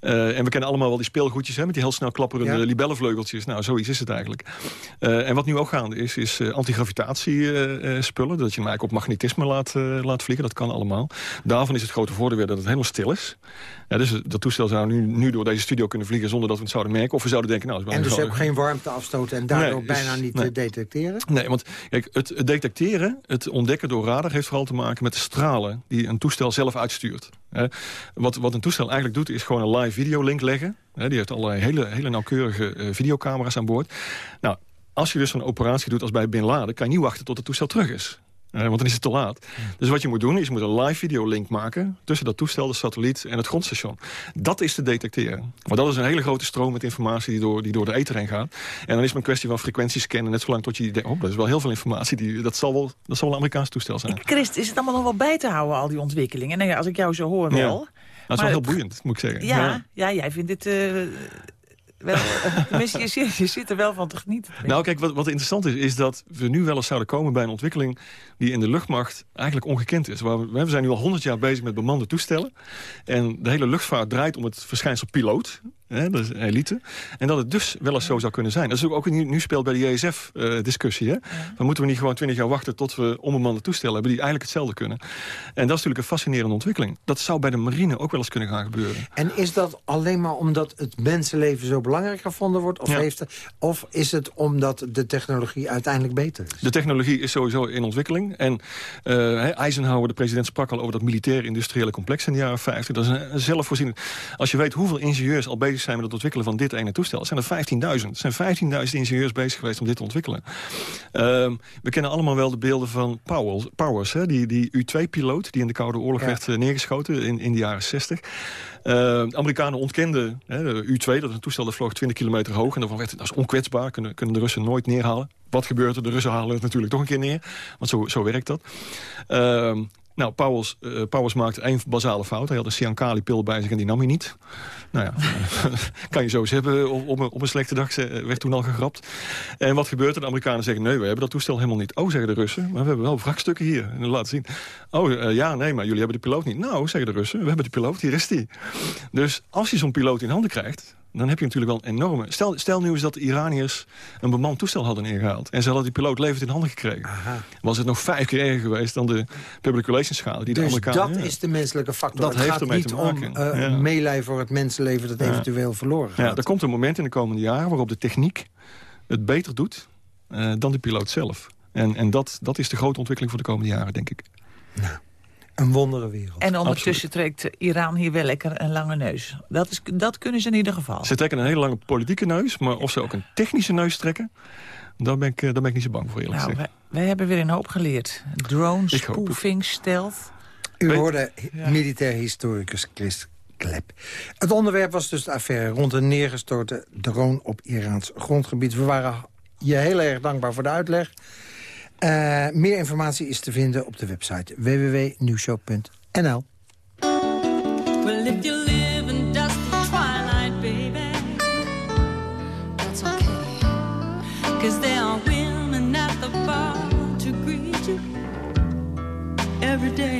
Uh, en we kennen allemaal wel die speelgoedjes hè, met die heel snel klapperende ja. libellenvleugeltjes. Nou, zoiets is het eigenlijk. en wat nu ook gaande is, is antigravitatie-spullen. dat je hem eigenlijk op magnetisme laat, laat vliegen. Dat kan allemaal. Daarvan is het grote voordeel weer dat het helemaal stil is. Ja, dus dat toestel zou nu, nu door deze studio kunnen vliegen zonder dat we het zouden merken. Of we zouden denken, nou... En dus ook geen warmte afstoten en daar bijna niet te detecteren? Nee, want kijk, het, detecteren, het ontdekken door radar... heeft vooral te maken met de stralen die een toestel zelf uitstuurt. Wat, wat een toestel eigenlijk doet, is gewoon een live videolink leggen. die heeft allerlei hele, hele nauwkeurige uh, videocamera's aan boord. Nou, als je dus een operatie doet als bij Bin Laden... kan je niet wachten tot het toestel terug is. Uh, want dan is het te laat. Dus wat je moet doen, is je moet een live videolink maken... tussen dat toestel, de satelliet en het grondstation. Dat is te detecteren. Maar dat is een hele grote stroom met informatie die door, die door de ether heen gaat. En dan is het een kwestie van frequenties scannen... net zolang tot je denkt, oh, dat is wel heel veel informatie. Die, dat, zal wel, dat zal wel een Amerikaans toestel zijn. Christ, is het allemaal nog wel bij te houden, al die ontwikkelingen? Nou ja, als ik jou zo hoor wel... Ja. Dat is wel heel boeiend, moet ik zeggen. Ja, ja. jij vindt dit... Uh, wel, (laughs) tenminste, je, zit, je zit er wel van te genieten. Nou, kijk, wat, wat interessant is, is dat we nu wel eens zouden komen bij een ontwikkeling die in de luchtmacht eigenlijk ongekend is. We zijn nu al 100 jaar bezig met bemande toestellen. En de hele luchtvaart draait om het verschijnsel piloot. Hè, dat is elite. En dat het dus wel eens zo zou kunnen zijn. Dat is ook nu, nu speelt bij de JSF-discussie. Uh, Dan moeten we niet gewoon 20 jaar wachten tot we onbemande toestellen hebben... die eigenlijk hetzelfde kunnen. En dat is natuurlijk een fascinerende ontwikkeling. Dat zou bij de marine ook wel eens kunnen gaan gebeuren. En is dat alleen maar omdat het mensenleven zo belangrijk gevonden wordt? Of, heeft of is het omdat de technologie uiteindelijk beter is? De technologie is sowieso in ontwikkeling. En uh, Eisenhower, de president, sprak al over dat militair-industriële complex in de jaren 50. Dat is een zelfvoorzienend. Als je weet hoeveel ingenieurs al bezig zijn met het ontwikkelen van dit ene toestel, zijn er 15.000. Er zijn 15.000 ingenieurs bezig geweest om dit te ontwikkelen. Uh, we kennen allemaal wel de beelden van Powers, Powers hè? die, die U-2-piloot die in de Koude Oorlog werd uh, neergeschoten in, in de jaren 60. Uh, Amerikanen ontkenden hè, de U-2, dat is een toestel dat vloog 20 kilometer hoog. En daarvan werd het dat is onkwetsbaar, kunnen, kunnen de Russen nooit neerhalen. Wat gebeurt er? De Russen halen het natuurlijk toch een keer neer. Want zo, zo werkt dat. Uh, nou, Powers, uh, Powers maakte één basale fout. Hij had een Siankali-pil bij zich en die nam hij niet. Nou ja, (laughs) kan je zo eens hebben. Op, op, een, slechte dag werd toen al gegrapt. En wat gebeurt er? De Amerikanen zeggen, nee, we hebben dat toestel helemaal niet. Oh, zeggen de Russen, maar we hebben wel wrakstukken hier. En laten zien. Oh, uh, ja, nee, maar jullie hebben de piloot niet. Nou, zeggen de Russen, we hebben de piloot, hier is die. Dus als je zo'n piloot in handen krijgt dan heb je natuurlijk wel een enorme... Stel, stel nu eens dat de Iraniërs een bemand toestel hadden ingehaald... en ze hadden die piloot levend in handen gekregen. Aha. Was het nog vijf keer erger geweest dan de public relations schade. Die dus de Amerikanen, dat is de menselijke factor. Dat het heeft gaat niet te maken. om uh, ja. meelij voor het mensenleven dat eventueel verloren gaat. Ja, er komt een moment in de komende jaren waarop de techniek het beter doet... Uh, dan de piloot zelf. En, en dat, dat is de grote ontwikkeling voor de komende jaren, denk ik. Nou. Een wondere wereld. En ondertussen trekt Iran hier wel lekker een lange neus. Dat, is, dat kunnen ze in ieder geval. Ze trekken een hele lange politieke neus. Maar of ze ook een technische neus trekken... daar ben ik, daar ben ik niet zo bang voor, eerlijk nou, gezegd. Wij, wij, hebben weer een hoop geleerd. Drone, spoofing, stealth. U hoorde ja. militair historicus Chris Klep. Het onderwerp was dus de affaire rond een neergestorte drone op Iraans grondgebied. We waren je heel erg dankbaar voor de uitleg. Uh, meer informatie is te vinden op de website www.nieuwshow.nl. Well. Cause there are women at the bar to greet you every day.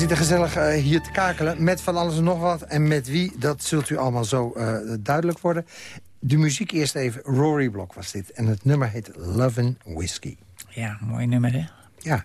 Zitten gezellig uh, hier te kakelen met van alles en nog wat. En met wie, dat zult u allemaal zo uh, duidelijk worden. De muziek eerst even. Rory Block was dit. En het nummer heet Lovin' Whiskey. Ja, mooi nummer, hè? Ja.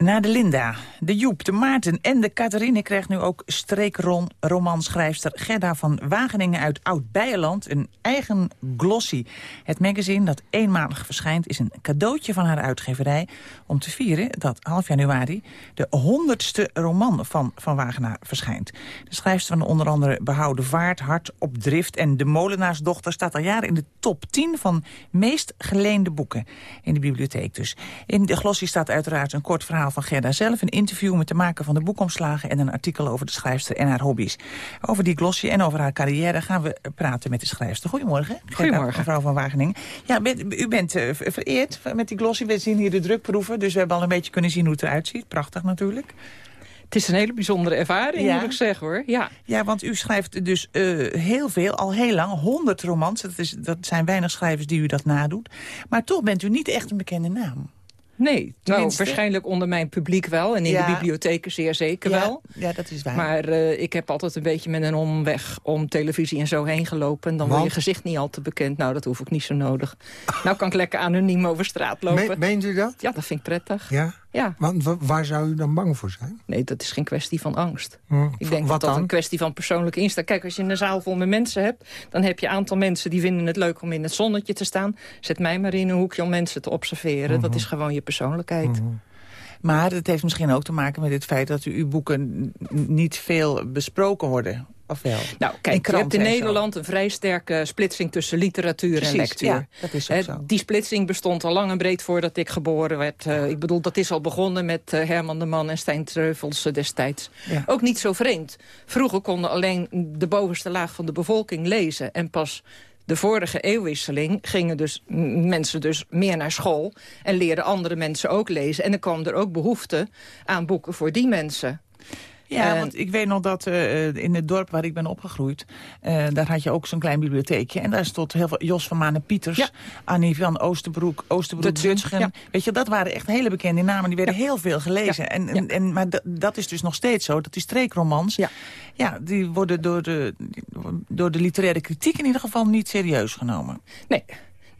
Na de Linda, de Joep, de Maarten en de Catharine... krijgt nu ook streekromanschrijfster Gerda van Wageningen uit Oud-Beijerland... een eigen glossy. Het magazine dat eenmalig verschijnt is een cadeautje van haar uitgeverij... om te vieren dat half januari de honderdste roman van Van Wagenaar verschijnt. De schrijfster van onder andere Behouden Vaart, Hart op Drift... en De Molenaarsdochter staat al jaren in de top 10 van meest geleende boeken. In de bibliotheek dus. In de glossy staat uiteraard een kort verhaal van Gerda zelf... een interview met de maker van de boekomslagen... en een artikel over de schrijfster en haar hobby's. Over die glossy en over haar carrière gaan we praten met de schrijfster. Goedemorgen. Goedemorgen. Mevrouw van Wageningen. Ja, u bent uh, vereerd met die glossy. We zien hier de drukproeven, dus we hebben al een beetje kunnen zien hoe het eruit ziet. Prachtig natuurlijk. Het is een hele bijzondere ervaring, ja. moet ik zeggen hoor. Ja, ja want u schrijft dus uh, heel veel, al heel lang, honderd romans. Dat, is, dat zijn weinig schrijvers die u dat nadoet. Maar toch bent u niet echt een bekende naam. Nee, nou, waarschijnlijk onder mijn publiek wel. En in de bibliotheken zeer zeker wel. Ja, dat is waar. Maar uh, ik heb altijd een beetje met een omweg om televisie en zo heen gelopen. En dan wordt je gezicht niet al te bekend. Nou, dat hoef ik niet zo nodig. nou kan ik lekker anoniem over straat lopen. Me meent u dat? Ja, dat vind ik prettig. Ja? Ja. Want waar zou u dan bang voor zijn? Nee, dat is geen kwestie van angst. Hm. Ik denk dat dat een kwestie van persoonlijke insta. Kijk, als je een zaal vol met mensen hebt... dan heb je een aantal mensen die vinden het leuk om in het zonnetje te staan. Zet mij maar in een hoekje om mensen te observeren. Dat mhm. is gewoon je persoonlijkheid. Mhm. Maar het heeft misschien ook te maken met het feit dat uw boeken niet veel besproken worden nou, kijk, je hebt in Nederland een vrij sterke splitsing tussen literatuur en lectuur. Ja, dat is ook zo. Die splitsing bestond al lang en breed voordat ik geboren werd. Uh, ik bedoel, dat is al begonnen met uh, Herman de Man en Stijn Treuvels uh, destijds. Ja. Ook niet zo vreemd. Vroeger konden alleen de bovenste laag van de bevolking lezen. En pas de vorige eeuwwisseling gingen dus mensen dus meer naar school... en leerden andere mensen ook lezen. En dan kwam er ook behoefte aan boeken voor die mensen. Ja, want ik weet nog dat uh, in het dorp waar ik ben opgegroeid... Uh, daar had je ook zo'n klein bibliotheekje. En daar stond heel veel Jos van Manen Pieters, ja. Annie van Oosterbroek, Oosterbroek Dutschen. Weet je, dat waren echt hele bekende namen. Die werden heel veel gelezen. En, en, en, maar dat is dus nog steeds zo. Dat die streekromans, ja. Ja, die worden door de, door de literaire kritiek in ieder geval niet serieus genomen. Nee,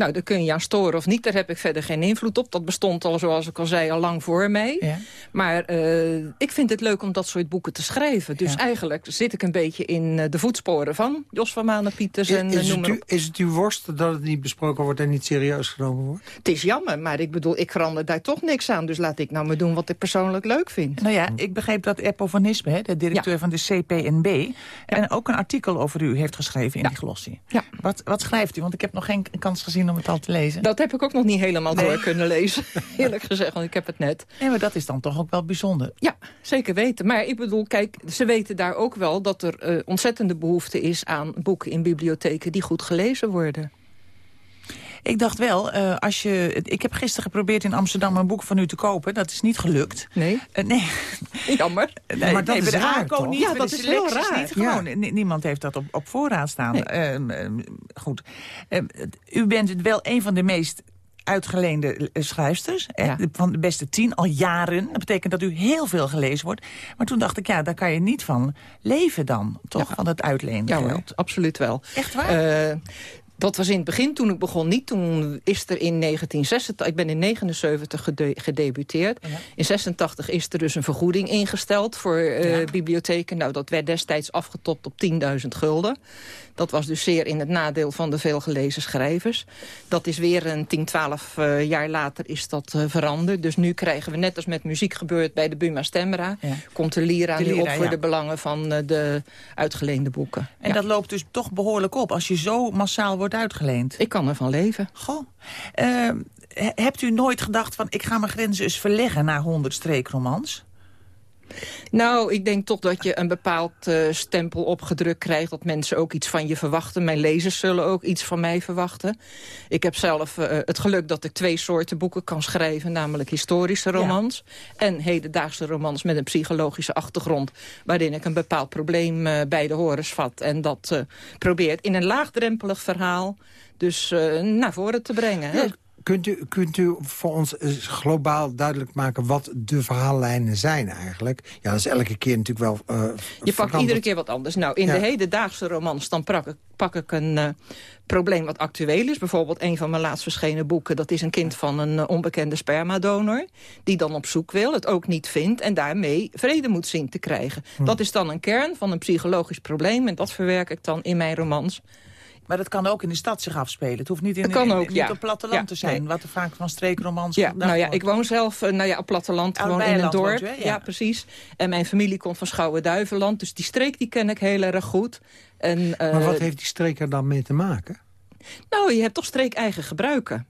Nou, daar kun je aan storen of niet. Daar heb ik verder geen invloed op. Dat bestond al, zoals ik al zei, al lang voor mij. Ja. Maar uh, ik vind het leuk om dat soort boeken te schrijven. Dus eigenlijk zit ik een beetje in uh, de voetsporen van Jos van Manen, Pieters en is, noem het u, is het uw worst dat het niet besproken wordt en niet serieus genomen wordt? Het is jammer, maar ik bedoel, ik verander daar toch niks aan. Dus laat ik nou maar doen wat ik persoonlijk leuk vind. Nou ja, ik begreep dat Eppo van Nisbe, de directeur van de CPNB... en ook een artikel over u heeft geschreven in die glossie. Ja. Wat, wat schrijft u? Want ik heb nog geen kans gezien om het al te lezen. Dat heb ik ook nog niet helemaal door kunnen lezen, (laughs) eerlijk gezegd, want ik heb het net. Nee, maar dat is dan toch ook wel bijzonder. Ja, zeker weten. Maar ik bedoel, kijk, ze weten daar ook wel dat er uh, ontzettende behoefte is aan boeken in bibliotheken die goed gelezen worden. Ik dacht wel, uh, als je... Ik heb gisteren geprobeerd in Amsterdam een boek van u te kopen. Dat is niet gelukt. Nee? Uh, nee. (laughs) Jammer. Nee, maar dat nee, is raar, toch? Niet, ja, dat is heel raar. Niet gewoon, ja. Niemand heeft dat op, op voorraad staan. Nee. Uh, goed. u bent wel een van de meest uitgeleende schrijfsters. Ja. Van de beste tien, al jaren. Dat betekent dat u heel veel gelezen wordt. Maar toen dacht ik, ja, daar kan je niet van leven dan. Toch, ja. van het uitlenen Ja, hoor, absoluut wel. Echt waar? Uh, dat was in het begin, toen ik begon niet. Toen is er in 1986, ik ben in 79 gede gedebuteerd. Ja. In 86 is er dus een vergoeding ingesteld voor uh, ja. bibliotheken. Nou, dat werd destijds afgetopt op 10.000 gulden. Dat was dus zeer in het nadeel van de veelgelezen schrijvers. Dat is weer een 10, 12 uh, jaar later is dat uh, veranderd. Dus nu krijgen we, net als met muziek gebeurt bij de Buma Stemra... Ja. komt de Lira, de Lira nu op voor de belangen van de uitgeleende boeken. En dat loopt dus toch behoorlijk op als je zo massaal wordt uitgeleend. Ik kan ervan leven. Goh. hebt u nooit gedacht van ik ga mijn grenzen eens verleggen naar 100 streekromans? Nou, ik denk toch dat je een bepaald uh, stempel opgedrukt krijgt... dat mensen ook iets van je verwachten. Mijn lezers zullen ook iets van mij verwachten. Ik heb zelf uh, het geluk dat ik twee soorten boeken kan schrijven... namelijk historische romans ja. en hedendaagse romans... met een psychologische achtergrond... waarin ik een bepaald probleem uh, bij de horens vat... en dat probeert in een laagdrempelig verhaal dus naar voren te brengen. Ja. Kunt u, kunt u voor ons globaal duidelijk maken wat de verhaallijnen zijn eigenlijk? Ja, dat is elke keer natuurlijk wel... Uh, je pakt iedere keer wat anders. Nou, in ja. de hedendaagse romans dan pak ik, pak ik een uh, probleem wat actueel is. Bijvoorbeeld een van mijn laatst verschenen boeken... dat is een kind van een uh, onbekende spermadonor... die dan op zoek wil, het ook niet vindt... en daarmee vrede moet zien te krijgen. Hm. Dat is dan een kern van een psychologisch probleem... en dat verwerk ik dan in mijn romans... Maar dat kan ook in de stad zich afspelen. Het hoeft niet, in, kan in, ook, niet ja. op platteland ja, te zijn. Nee. Wat er vaak van streekromans ja, nou ja, wordt. Ik woon zelf nou ja, op platteland, Oud gewoon in een dorp. Ja. ja. precies. En mijn familie komt van Schouwen-Duiveland. Dus die streek die ken ik heel erg goed. En, uh, maar wat heeft die streek er dan mee te maken? Nou, je hebt toch streek-eigen gebruiken.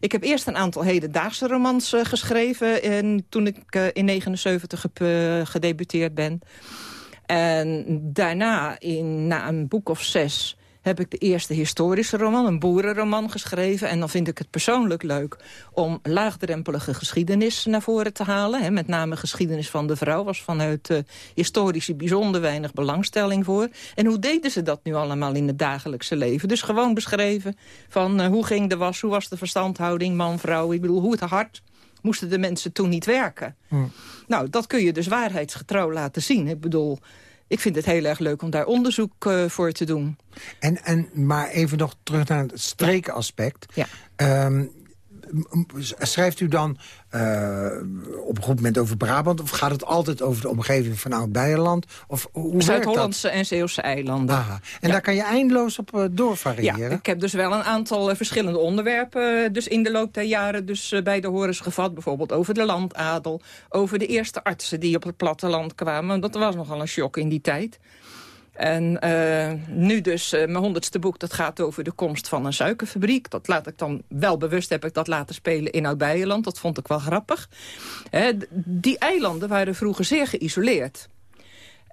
Ik heb eerst een aantal hedendaagse romans uh, geschreven... En toen ik uh, in 79 heb uh, gedebuteerd ben. En daarna, in, na een boek of zes heb ik de eerste historische roman, een boerenroman, geschreven. En dan vind ik het persoonlijk leuk om laagdrempelige geschiedenis naar voren te halen. Hè. Met name geschiedenis van de vrouw was vanuit uh, historici bijzonder weinig belangstelling voor. En hoe deden ze dat nu allemaal in het dagelijkse leven? Dus gewoon beschreven van uh, hoe ging de was, hoe was de verstandhouding, man-vrouw. Ik bedoel, hoe het hart moesten de mensen toen niet werken. Hmm. Nou, dat kun je dus waarheidsgetrouw laten zien. Ik bedoel, ik vind het heel erg leuk om daar onderzoek uh, voor te doen. En, en, maar even nog terug naar het strekenaspect. Ja. Um, schrijft u dan uh, op een goed moment over Brabant... of gaat het altijd over de omgeving van Oud-Beierland? Zuid-Hollandse en Zeeuwse eilanden. Aha. En ja. daar kan je eindeloos op uh, doorvariëren? Ja, ik heb dus wel een aantal uh, verschillende onderwerpen... dus in de loop der jaren dus, bij de horens gevat. Bijvoorbeeld over de landadel, over de eerste artsen die op het platteland kwamen. Dat was nogal een shock in die tijd. En uh, nu dus uh, mijn honderdste boek, dat gaat over de komst van een suikerfabriek. Dat laat ik dan wel bewust, heb ik dat laten spelen in Oud-Beijerland. Dat vond ik wel grappig. Die eilanden waren vroeger zeer geïsoleerd.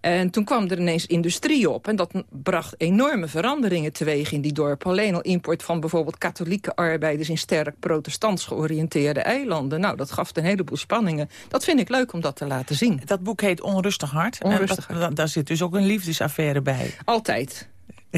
En toen kwam er ineens industrie op. En dat bracht enorme veranderingen teweeg in die dorpen. Alleen al import van bijvoorbeeld katholieke arbeiders... in sterk protestants georiënteerde eilanden. Nou, dat gaf een heleboel spanningen. Dat vind ik leuk om dat te laten zien. Dat boek heet Onrustig Hart. Onrustig Hart. En daar zit dus ook een liefdesaffaire bij. Altijd. (laughs)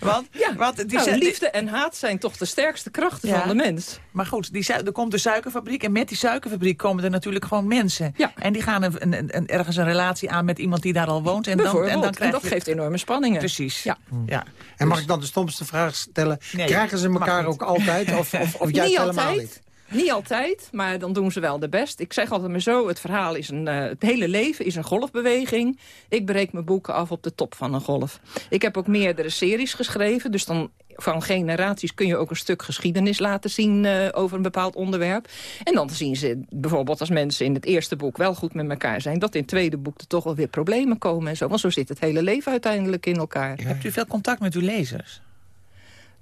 want, Ja, want die nou, liefde en haat zijn toch de sterkste krachten Ja. van de mens. Maar goed, die, er komt de suikerfabriek en met die suikerfabriek komen er natuurlijk gewoon mensen. Ja. En die gaan een, een, een- ergens een relatie aan met iemand die daar al woont. En dan, en dan En, dat je... geeft enorme spanningen. Precies. Ja. ja. En mag ik dan de stomste vraag stellen? Nee, Krijgen ze elkaar ook altijd? Of, of, of (laughs) juist niet helemaal altijd. niet? Niet altijd, maar dan doen ze wel de best. Ik zeg altijd maar zo, het verhaal is een... eh, het hele leven is een golfbeweging. Ik breek mijn boeken af op de top van een golf. Ik heb ook meerdere series geschreven, dus dan... Van generaties kun je ook een stuk geschiedenis laten zien eh, over een bepaald onderwerp. En dan zien ze bijvoorbeeld als mensen in het eerste boek wel goed met elkaar zijn... dat in het tweede boek er toch wel weer problemen komen en zo. Want zo zit het hele leven uiteindelijk in elkaar. Hebt u veel contact met uw lezers?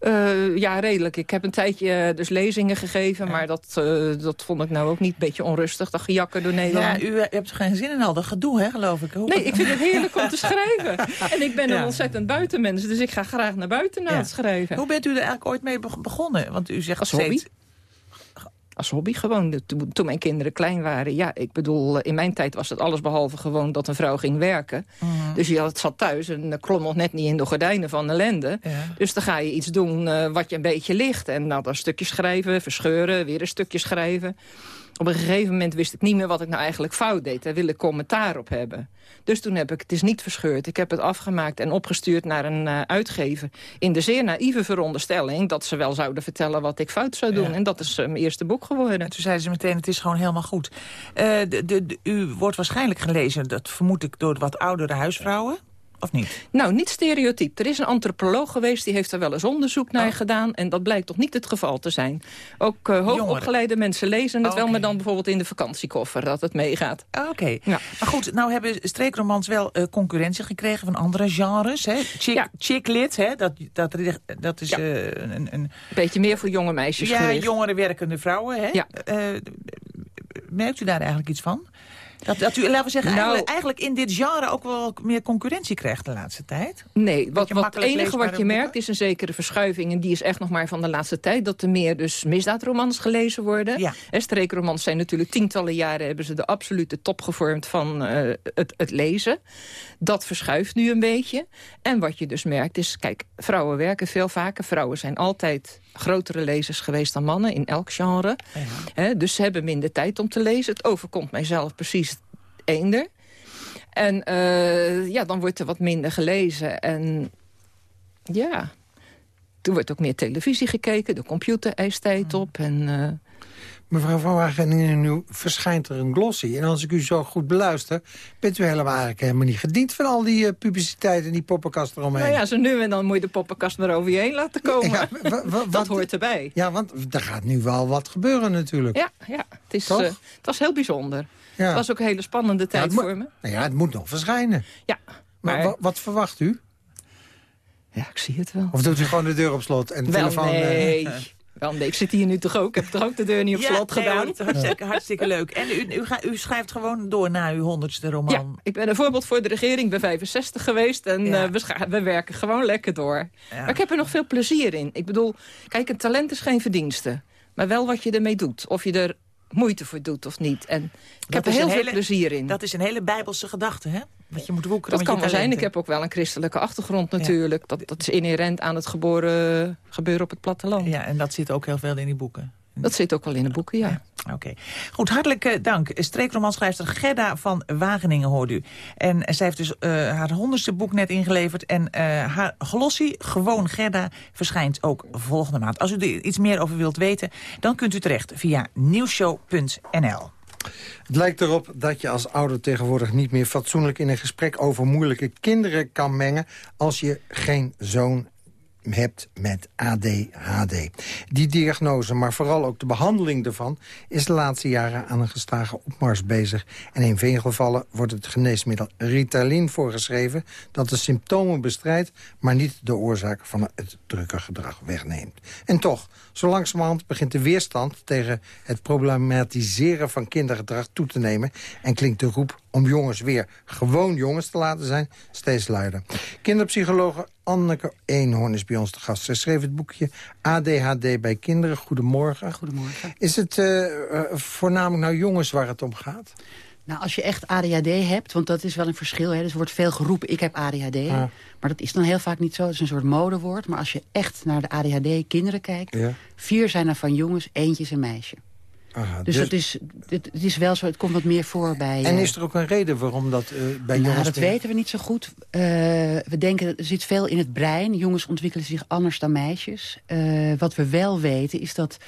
Eh, ja, redelijk. Ik heb een tijdje eh, dus lezingen gegeven, maar dat, eh, dat vond ik nou ook niet een beetje onrustig. Dat gejakker door Nederland. Ja, u hebt geen zin in al dat gedoe, hè, geloof ik. Hoe- Nee, ik vind het heerlijk om te (laughs) schrijven. En ik ben Ja. een ontzettend buitenmens, dus ik ga graag naar buiten na het schrijven. Hoe bent u er eigenlijk ooit mee beg- begonnen? Want u zegt Als steeds... hobby? Als hobby gewoon, toen mijn kinderen klein waren. Ja, ik bedoel, eh, in mijn tijd was het alles behalve gewoon dat een vrouw ging werken. Mhm. Dus je had, zat thuis en klom nog net niet in de gordijnen van ellende. Ja. Dus dan ga je iets doen eh, wat je een beetje ligt. En nou, dan een stukje schrijven, verscheuren, weer een stukje schrijven. Op een gegeven moment wist ik niet meer wat ik nou eigenlijk fout deed. Daar wilde ik commentaar op hebben. Dus toen heb ik het is niet verscheurd. Ik heb het afgemaakt en opgestuurd naar een eh, uitgever. In de zeer naïeve veronderstelling dat ze wel zouden vertellen wat ik fout zou doen. Ja. En dat is eh, mijn eerste boek geworden. En toen zeiden ze meteen, het is gewoon helemaal goed. Eh, de, de- u wordt waarschijnlijk gelezen, dat vermoed ik, door wat oudere huisvrouwen. Of niet? Nou, niet stereotyp. Er is een antropoloog geweest, die heeft er wel eens onderzoek naar Oh. gedaan. En dat blijkt toch niet het geval te zijn. Ook eh, hoogopgeleide mensen lezen het wel, maar dan bijvoorbeeld in de vakantiekoffer dat het meegaat. Ah, Oké. Ja. Maar goed, nou hebben streekromans wel eh, concurrentie gekregen van andere genres. Hè? Chick, Ja. chick lit, hè? Dat, dat, dat is Ja. eh, een, een, Beetje meer voor jonge meisjes ja, gericht. jongere werkende vrouwen. Hè? Ja. Merkt u daar eigenlijk iets van? Dat, dat u, laten we zeggen, Nou- eigenlijk, eigenlijk in dit genre ook wel meer concurrentie krijgt de laatste tijd. Nee, wat, wat het enige wat je boeken? merkt is een zekere verschuiving. En die is echt nog maar van de laatste tijd. Dat er meer dus misdaadromans gelezen worden. Ja. En streekromans zijn natuurlijk tientallen jaren... hebben ze de absolute top gevormd van eh, het, het lezen. Dat verschuift nu een beetje. En wat je dus merkt is... Kijk, vrouwen werken veel vaker. Vrouwen zijn altijd grotere lezers geweest dan mannen in elk genre. Dus ze hebben minder tijd om te lezen. Het overkomt mijzelf precies eender. En eh, ja, dan wordt er wat minder gelezen. En ja, toen wordt ook meer televisie gekeken. De computer eist tijd op. En, eh, Mevrouw Van Wageningen, nu verschijnt er een glossy. En als ik u zo goed beluister, bent u helemaal eigenlijk helemaal niet gediend... van al die eh, publiciteit en die poppenkast eromheen. nou ja, zo nu en dan moet je de poppenkast maar over je heen laten komen. Ja, (laughs) dat wat- hoort erbij. Ja, want er gaat nu wel wat gebeuren natuurlijk. Ja, ja het, is, eh, het was heel bijzonder. Ja. Het was ook een hele spannende tijd voor me. Nou ja, het moet nog verschijnen. Ja, Maar, maar wa- wat verwacht u? ja, ik zie het wel. Of doet u gewoon de deur op slot en de Wel telefoon... eh, nee. (laughs) nee, ik zit hier nu toch ook. Ik heb toch ook de deur niet op slot nee, gedaan. hoor, hartstikke, hartstikke leuk. En u, u, u schrijft gewoon door na uw honderdste roman. Ja, ik ben een voorbeeld voor de regering. Ik ben 65 geweest en Ja. eh, we, we werken gewoon lekker door. Maar ik heb er nog veel plezier in. Ik bedoel, kijk, een talent is geen verdienste. Maar wel wat je ermee doet. Of je er moeite voor doet of niet. En ik heb er heel veel hele- plezier in. Dat is een hele bijbelse gedachte, hè? Dat je moet woekeren Dat kan wel zijn. Ik heb ook wel een christelijke achtergrond natuurlijk. Dat, dat is inherent aan het geboren, gebeuren op het platteland. Ja, en dat zit ook heel veel in die boeken. Dat zit ook wel in de boeken, ja. Oké. Goed, hartelijk eh, dank. Streekromanschrijfster Gerda van Wageningen hoort u. En zij heeft dus eh, haar honderdste boek net ingeleverd. En eh, haar glossie, Gewoon Gerda, verschijnt ook volgende maand. Als u er iets meer over wilt weten, dan kunt u terecht via nieuwshow.nl. Het lijkt erop dat je als ouder tegenwoordig niet meer fatsoenlijk in een gesprek over moeilijke kinderen kan mengen als je geen zoon hebt met ADHD. Die diagnose, maar vooral ook de behandeling ervan... is de laatste jaren aan een gestage opmars bezig. En in veel gevallen wordt het geneesmiddel Ritalin voorgeschreven... dat de symptomen bestrijdt, maar niet de oorzaak van het drukke gedrag wegneemt. En toch, zo langzamerhand begint de weerstand... tegen het problematiseren van kindergedrag toe te nemen... en klinkt de roep om jongens weer gewoon jongens te laten zijn steeds luider. Kinderpsychologe Anneke Eenhoorn is bij ons te gast. Zij schreef het boekje ADHD bij kinderen. Goedemorgen. Goedemorgen. Is het eh, eh, voornamelijk nou jongens waar het om gaat? Nou, als je echt ADHD hebt, want dat is wel een verschil. Hè, dus er wordt veel geroepen, ik heb ADHD. Maar dat is dan heel vaak niet zo. Het is een soort modewoord. Maar als je echt naar de ADHD-kinderen kijkt... Ja. vier zijn er van jongens, eentje is een meisje. Aha, Dus, het, is, het, het is wel zo, het komt wat meer voor bij... En eh, is er ook een reden waarom dat eh, bij nou, jongens... dat weten we niet zo goed. Eh, we denken, er zit veel in het brein. Jongens ontwikkelen zich anders dan meisjes. Wat we wel weten is dat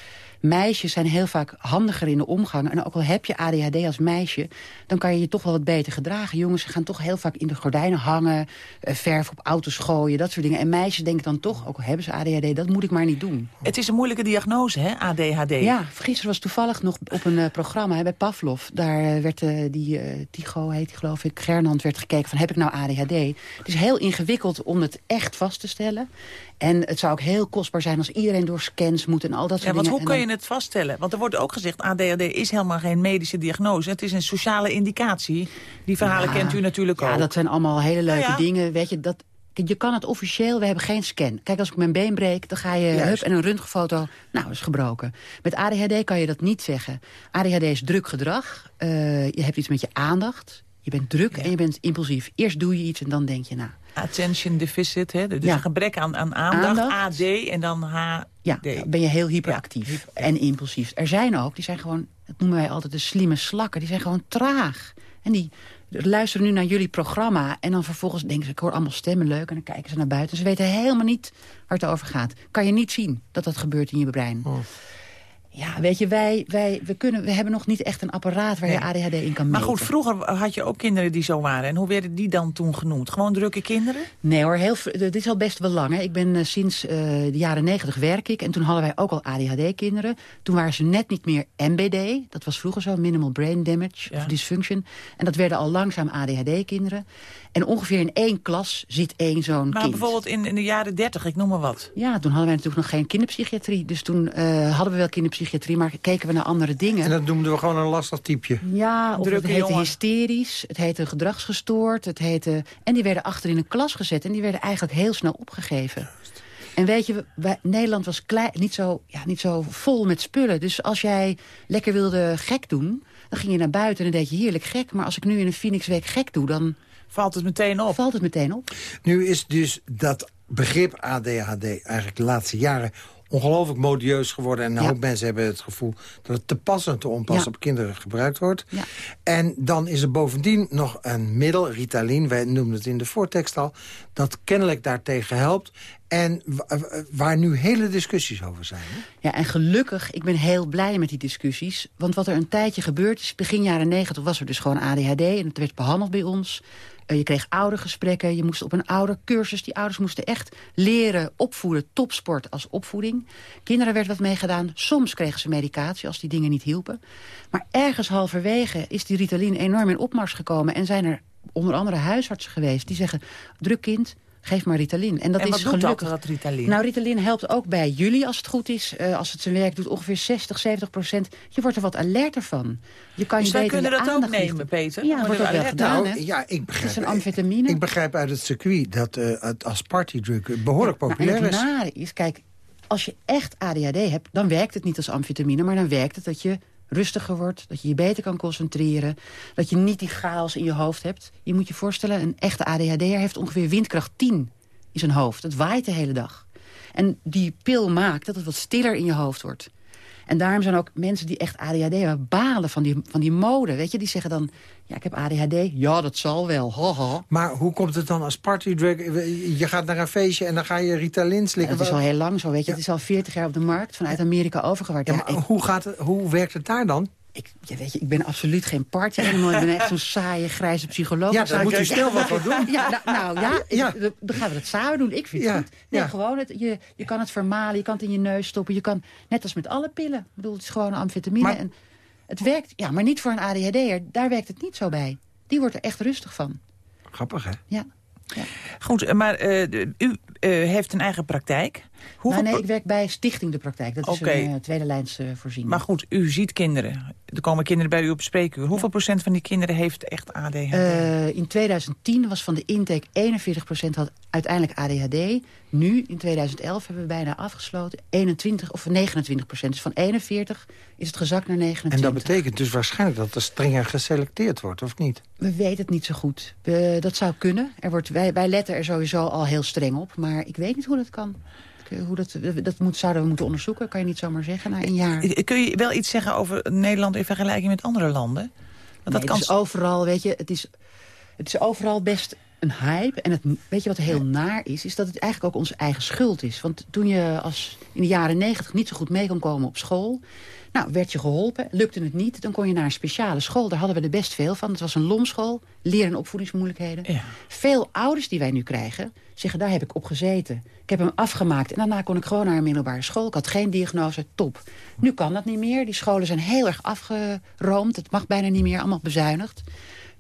meisjes zijn heel vaak handiger in de omgang. En ook al heb je ADHD als meisje, dan kan je je toch wel wat beter gedragen. Jongens gaan toch heel vaak in de gordijnen hangen, eh, verf op auto's gooien, dat soort dingen. En meisjes denken dan toch, ook al hebben ze ADHD, dat moet ik maar niet doen. Het is een moeilijke diagnose, hè, ADHD. Ja, gisteren was toevallig nog op een eh, programma hè, bij Pavlov. Daar eh, werd die eh Tycho, heet die geloof ik, Gernand werd gekeken van heb ik nou ADHD? Het is heel ingewikkeld om het echt vast te stellen. En het zou ook heel kostbaar zijn als iedereen door scans moet en al dat soort Ja, want dingen. hoe kun je het vaststellen? Want er wordt ook gezegd, ADHD is helemaal geen medische diagnose. Het is een sociale indicatie. Die verhalen Ja, kent u natuurlijk ja, ook. dat zijn allemaal hele leuke Nou ja. dingen. Weet je, dat, je kan het officieel, we hebben geen scan. Kijk, als ik mijn been breek, dan ga je hup en een röntgenfoto. Nou, is gebroken. Met ADHD kan je dat niet zeggen. ADHD is druk gedrag. Eh, je hebt iets met je aandacht. Je bent druk en je bent impulsief. Eerst doe je iets en dan denk je na. Attention deficit, hè? dus Ja. een gebrek aan, aan aandacht, Aandacht. AD en dan HD. Ja, ben je heel hyperactief en impulsief. Er zijn ook, die zijn gewoon, dat noemen wij altijd de slimme slakken. Die zijn gewoon traag. En die luisteren nu naar jullie programma. En dan vervolgens denken ze, ik hoor allemaal stemmen leuk. En dan kijken ze naar buiten. Ze weten helemaal niet waar het over gaat. Kan je niet zien dat dat gebeurt in je brein. Ja, weet je, wij, wij we kunnen, we hebben nog niet echt een apparaat waar je ADHD in kan Maar meten. goed, vroeger had je ook kinderen die zo waren. En hoe werden die dan toen genoemd? Gewoon drukke kinderen? Nee hoor, heel, v- dit is al best wel lang. Hè. Ik ben eh, sinds eh, de jaren negentig werk ik. En toen hadden wij ook al ADHD-kinderen. Toen waren ze net niet meer MBD. Dat was vroeger zo, Minimal Brain Damage of Dysfunction. En dat werden al langzaam ADHD-kinderen. En ongeveer in één klas zit één zo'n Maar kind. bijvoorbeeld in, in de jaren dertig, ik noem maar wat. Ja, toen hadden wij natuurlijk nog geen kinderpsychiatrie. Dus toen eh, hadden we wel kinderpsychiatrie, maar keken we naar andere dingen. En dat noemden we gewoon een lastig typeje. Ja, of Drukke het heette jongen. hysterisch, het heette gedragsgestoord. Het heette, en die werden achter in een klas gezet en die werden eigenlijk heel snel opgegeven. En weet je, wij- Nederland was klein, niet, zo, ja, niet zo vol met spullen. Dus als jij lekker wilde gek doen, dan ging je naar buiten en dan deed je heerlijk gek. Maar als ik nu in een Phoenix Week gek doe, dan... Valt het meteen op? Valt het meteen op. Nu is dus dat begrip ADHD eigenlijk de laatste jaren ongelooflijk modieus geworden. En een hoop mensen hebben het gevoel dat het te pas en te onpas Ja. op kinderen gebruikt wordt. Ja. En dan is er bovendien nog een middel, Ritalin, wij noemden het in de voortekst al... dat kennelijk daartegen helpt. En wa- wa- waar nu hele discussies over zijn. Hè? Ja, en gelukkig, ik ben heel blij met die discussies. Want wat er een tijdje gebeurd is, begin jaren negentig was er dus gewoon ADHD. En het werd behandeld bij ons. Eh, je kreeg oudergesprekken, je moest op een oudercursus. Die ouders moesten echt leren opvoeden, topsport als opvoeding. Kinderen werd wat meegedaan. Soms kregen ze medicatie als die dingen niet hielpen. Maar ergens halverwege is die Ritalin enorm in opmars gekomen. En zijn er onder andere huisartsen geweest die zeggen... druk kind, geef maar Ritalin. En dat En is wat doet dat, gelukkig. dat Ritalin? Nou, Ritalin helpt ook bij jullie als het goed is. Eh, als het zijn werk doet, ongeveer 60, 70 procent. Je wordt er wat alerter van. Je kan Dus je wij kunnen je dat ook nemen, richten. Peter? Ja, dat wordt ook wel gedaan, Nou, ja, ik begrijp, Het is een amfetamine. Ik begrijp uit het circuit dat eh, het als partydrug behoorlijk populair en het is. nare is, kijk, als je echt ADHD hebt... dan werkt het niet als amfetamine, maar dan werkt het dat je rustiger wordt... dat je je beter kan concentreren, dat je niet die chaos in je hoofd hebt. Je moet je voorstellen, een echte ADHD'er heeft ongeveer windkracht 10 in zijn hoofd. Het waait de hele dag. En die pil maakt dat het wat stiller in je hoofd wordt. En daarom zijn ook mensen die echt ADHD hebben... balen van die, van die mode, weet je. Die zeggen dan, ja, ik heb ADHD. Ja, dat zal wel. Maar hoe komt het dan als partydrug? Je gaat naar een feestje en dan ga je Ritalin slikken. Het is al heel lang zo, weet je. Het is al 40 jaar op de markt, vanuit Amerika overgewaard. Ja, maar hoe, gaat het, hoe werkt het daar dan? Ik, ja, weet je, ik ben absoluut geen party animal. Ik ben echt zo'n saaie, grijze psycholoog. Ja, daar zou- moet u snel wat voor doen. (laughs) Ja, nou, nou ja, ik- Ja. dan gaan we dat samen doen. Ik vind Ja, het goed. Nee, ja. gewoon, het, je, je kan het vermalen, je kan het in je neus stoppen. Je kan, net als met alle pillen. Ik bedoel, het is gewoon een amfetamine. Maar- en het werkt, ja, maar niet voor een ADHD'er. Daar werkt het niet zo bij. Die wordt er echt rustig van. Grappig, hè? Ja. Goed, maar uh, u heeft een eigen praktijk. Nou, nee, ik werk bij Stichting De Praktijk. Dat is een uh, tweede lijns voorziening. Maar goed, u ziet kinderen. Er komen kinderen bij u op spreekuur. Hoeveel ja. procent van die kinderen heeft echt ADHD? in 2010 was van de intake 41 procent had uiteindelijk ADHD. Nu, in 2011, hebben we bijna afgesloten. 21 of 29 procent. Dus van 41 is het gezakt naar 29. En dat betekent dus waarschijnlijk dat er strenger geselecteerd wordt, of niet? We weten het niet zo goed. We, dat zou kunnen. Er wordt, wij, wij letten er sowieso al heel streng op. Maar ik weet niet hoe dat kan. Hoe dat, dat moet, zouden we moeten onderzoeken, kan je niet zomaar zeggen, na een jaar. Kun je wel iets zeggen over Nederland in vergelijking met andere landen? Want dat kan... Het is overal, weet je, het is, het is overal best een hype. En het, weet je wat heel naar is? Is dat het eigenlijk ook onze eigen schuld is. Want toen je als in de jaren negentig niet zo goed mee kon komen op school... Nou, werd je geholpen, lukte het niet, dan kon je naar een speciale school. Daar hadden we er best veel van. Het was een lomschool, leren- en opvoedingsmoeilijkheden. Ja. Veel ouders die wij nu krijgen, zeggen daar heb ik op gezeten. Ik heb hem afgemaakt en daarna kon ik gewoon naar een middelbare school. Ik had geen diagnose, top. Nu kan dat niet meer. Die scholen zijn heel erg afgeroomd. Het mag bijna niet meer, allemaal bezuinigd.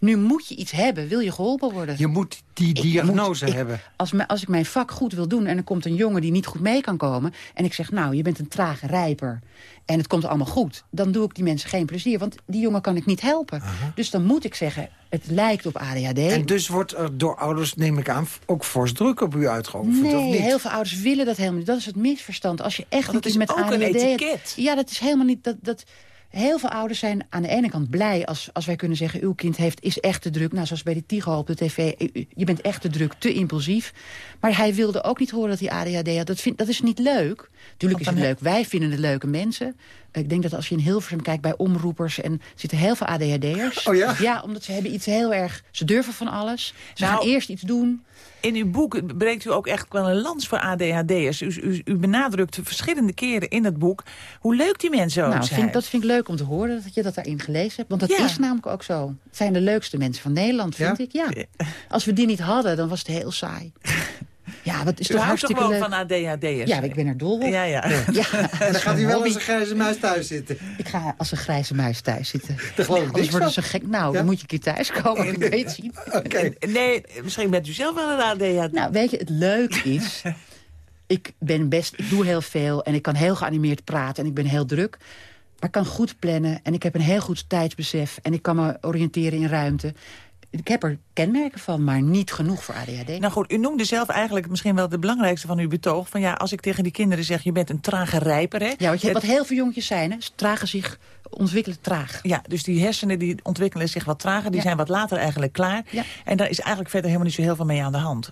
Nu moet je iets hebben, wil je geholpen worden. Je moet die diagnose hebben. als, als ik mijn vak goed wil doen en er komt een jongen die niet goed mee kan komen... en ik zeg, nou, je bent een trage rijper en het komt allemaal goed... dan doe ik die mensen geen plezier, want die jongen kan ik niet helpen. Dus dan moet ik zeggen, het lijkt op ADHD. En dus wordt er door ouders, neem ik aan, ook fors druk op u uitgeoefend, nee, of niet? heel veel ouders willen dat helemaal niet. Dat is het misverstand. Als je echt dat is met ook ADHD... Een etiket. ja, dat is helemaal niet... Dat, dat, Heel veel ouders zijn aan de ene kant blij als, als wij kunnen zeggen... uw kind heeft, is echt te druk. Nou, zoals bij die Tigo op de tv. Je bent echt te druk, te impulsief. Maar hij wilde ook niet horen dat hij ADHD had. Dat, vind, dat is niet leuk. Tuurlijk is het leuk. Wij vinden het leuke mensen. Ik denk dat als je in Hilversum kijkt bij omroepers... en zitten heel veel ADHD'ers. Oh ja? Ja, omdat ze hebben iets heel erg... Ze durven van alles. Ze nou, gaan eerst iets doen. In uw boek breekt u ook echt wel een lans voor ADHD'ers. U, u, u, benadrukt verschillende keren in het boek hoe leuk die mensen ook nou, zijn. Vind, dat vind ik leuk om te horen dat je dat daarin gelezen hebt. Want dat ja. is namelijk ook zo. Het zijn de leukste mensen van Nederland, vind ja? ik. Ja. Als we die niet hadden, dan was het heel saai. (laughs) Ja, wat is u toch hartstikke toch leuk. van ADHD'ers? Ja, ik ben er dol op. Ja, ja. ja. (laughs) En dan gaat u wel als een grijze muis thuis zitten. Ik ga als een grijze muis thuis zitten. Dat (laughs) geloof ik nou, worden ze gek. Nou, ja? dan moet je een keer thuis komen. Ik (laughs) weet zien. Okay. Nee, misschien bent u zelf wel een ADHD. Nou, weet je, het leuke is... ik ben best, ik doe heel veel en ik kan heel geanimeerd praten en ik ben heel druk. Maar ik kan goed plannen en ik heb een heel goed tijdsbesef... en ik kan me oriënteren in ruimte. Ik heb er kenmerken van, maar niet genoeg voor ADHD. Nou goed, u noemde zelf eigenlijk misschien wel de belangrijkste van uw betoog. Van ja, als ik tegen die kinderen zeg, je bent een trage rijper. Hè? Ja, wat, je, wat heel veel jongetjes zijn, hè, tragen zich, ontwikkelen traag. Ja, dus die hersenen die ontwikkelen zich wat trager. Die Ja. zijn wat later eigenlijk klaar. Ja. En daar is eigenlijk verder helemaal niet zo heel veel mee aan de hand.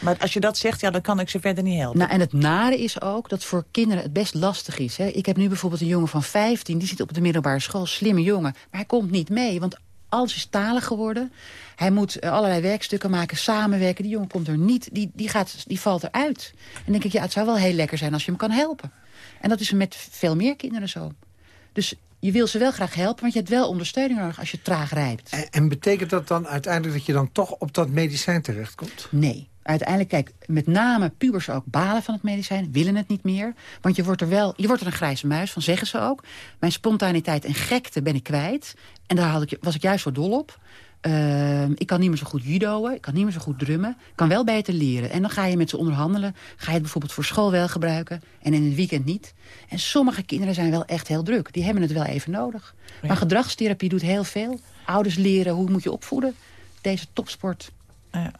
Maar als je dat zegt, ja, dan kan ik ze verder niet helpen. Nou, en het nare is ook dat voor kinderen het best lastig is. Hè. Ik heb nu bijvoorbeeld een jongen van 15, die zit op de middelbare school, slimme jongen. Maar hij komt niet mee, want alles is talig geworden. Hij moet eh, allerlei werkstukken maken, samenwerken. Die jongen komt er niet, die, die, gaat, die valt eruit. En dan denk ik, ja, het zou wel heel lekker zijn als je hem kan helpen. En dat is met veel meer kinderen zo. Dus je wil ze wel graag helpen, want je hebt wel ondersteuning nodig als je traag rijpt. En, en betekent dat dan uiteindelijk dat je dan toch op dat medicijn terechtkomt? Nee. Uiteindelijk, kijk, met name pubers ook balen van het medicijn, willen het niet meer. Want je wordt er wel, je wordt er een grijze muis van, zeggen ze ook. Mijn spontaniteit en gekte ben ik kwijt. En daar had ik, was ik juist zo dol op. Ehm, ik kan niet meer zo goed judoën, ik kan niet meer zo goed drummen. Ik kan wel beter leren. En dan ga je met ze onderhandelen. Ga je het bijvoorbeeld voor school wel gebruiken en in het weekend niet. En sommige kinderen zijn wel echt heel druk. Die hebben het wel even nodig. Maar gedragstherapie doet heel veel. Ouders leren hoe moet je opvoeden. Deze topsport. Ja.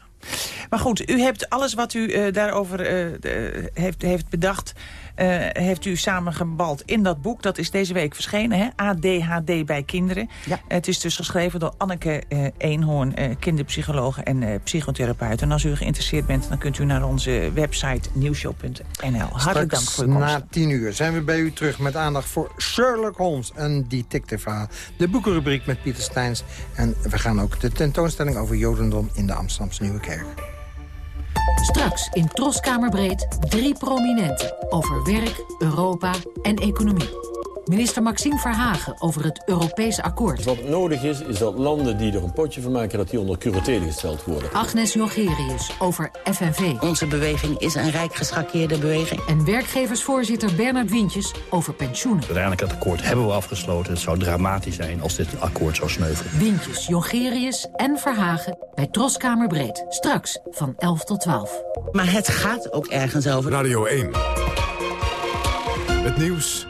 Maar goed, u hebt alles wat u eh, daarover eh, de- heeft, heeft bedacht... eh, heeft u samengebald in dat boek. Dat is deze week verschenen, hè? ADHD bij kinderen. Ja. Het is dus geschreven door Anneke Eenhoorn, kinderpsycholoog en psychotherapeut. En als u geïnteresseerd bent, dan kunt u naar onze website nieuwshow.nl. Hartelijk dank voor uw komst. na tien uur zijn we bij u terug met aandacht voor Sherlock Holmes. Een detective verhaal. De boekenrubriek met Pieter Steins. En we gaan ook de tentoonstelling over Jodendom in de Amsterdamse Nieuwe Kerk. Straks in Troskamerbreed drie prominenten over werk, Europa en economie. Minister Maxime Verhagen over het Europese akkoord. Wat nodig is, is dat landen die er een potje van maken... dat die onder curatele gesteld worden. Agnes Jongerius over FNV. Onze beweging is een rijk geschakeerde beweging. En werkgeversvoorzitter Bernard Wientjes over pensioenen. Uiteindelijk het akkoord hebben we afgesloten. Het zou dramatisch zijn als dit akkoord zou sneuvelen. Wientjes, Jongerius en Verhagen bij Troskamer Breed. Straks van 11 tot 12. Maar het gaat ook ergens over. Radio 1. Het nieuws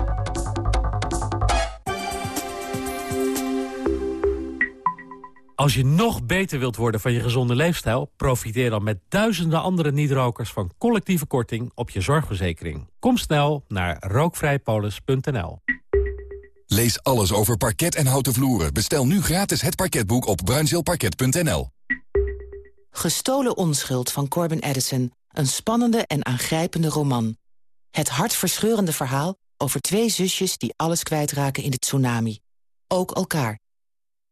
Als je nog beter wilt worden van je gezonde leefstijl... profiteer dan met duizenden andere niet-rokers van collectieve korting op je zorgverzekering. Kom snel naar rookvrijpolis.nl. Lees alles over parket en houten vloeren. Bestel nu gratis het parketboek op bruinzeelparket.nl. Gestolen onschuld van Corbin Edison. Een spannende en aangrijpende roman. Het hartverscheurende verhaal over twee zusjes die alles kwijtraken in de tsunami. Ook elkaar.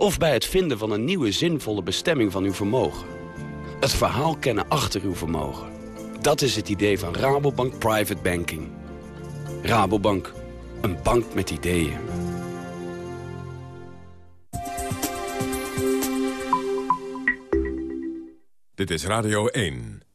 Of bij het vinden van een nieuwe zinvolle bestemming van uw vermogen. Het verhaal kennen achter uw vermogen. Dat is het idee van Rabobank Private Banking. Rabobank, een bank met ideeën. Dit is Radio 1.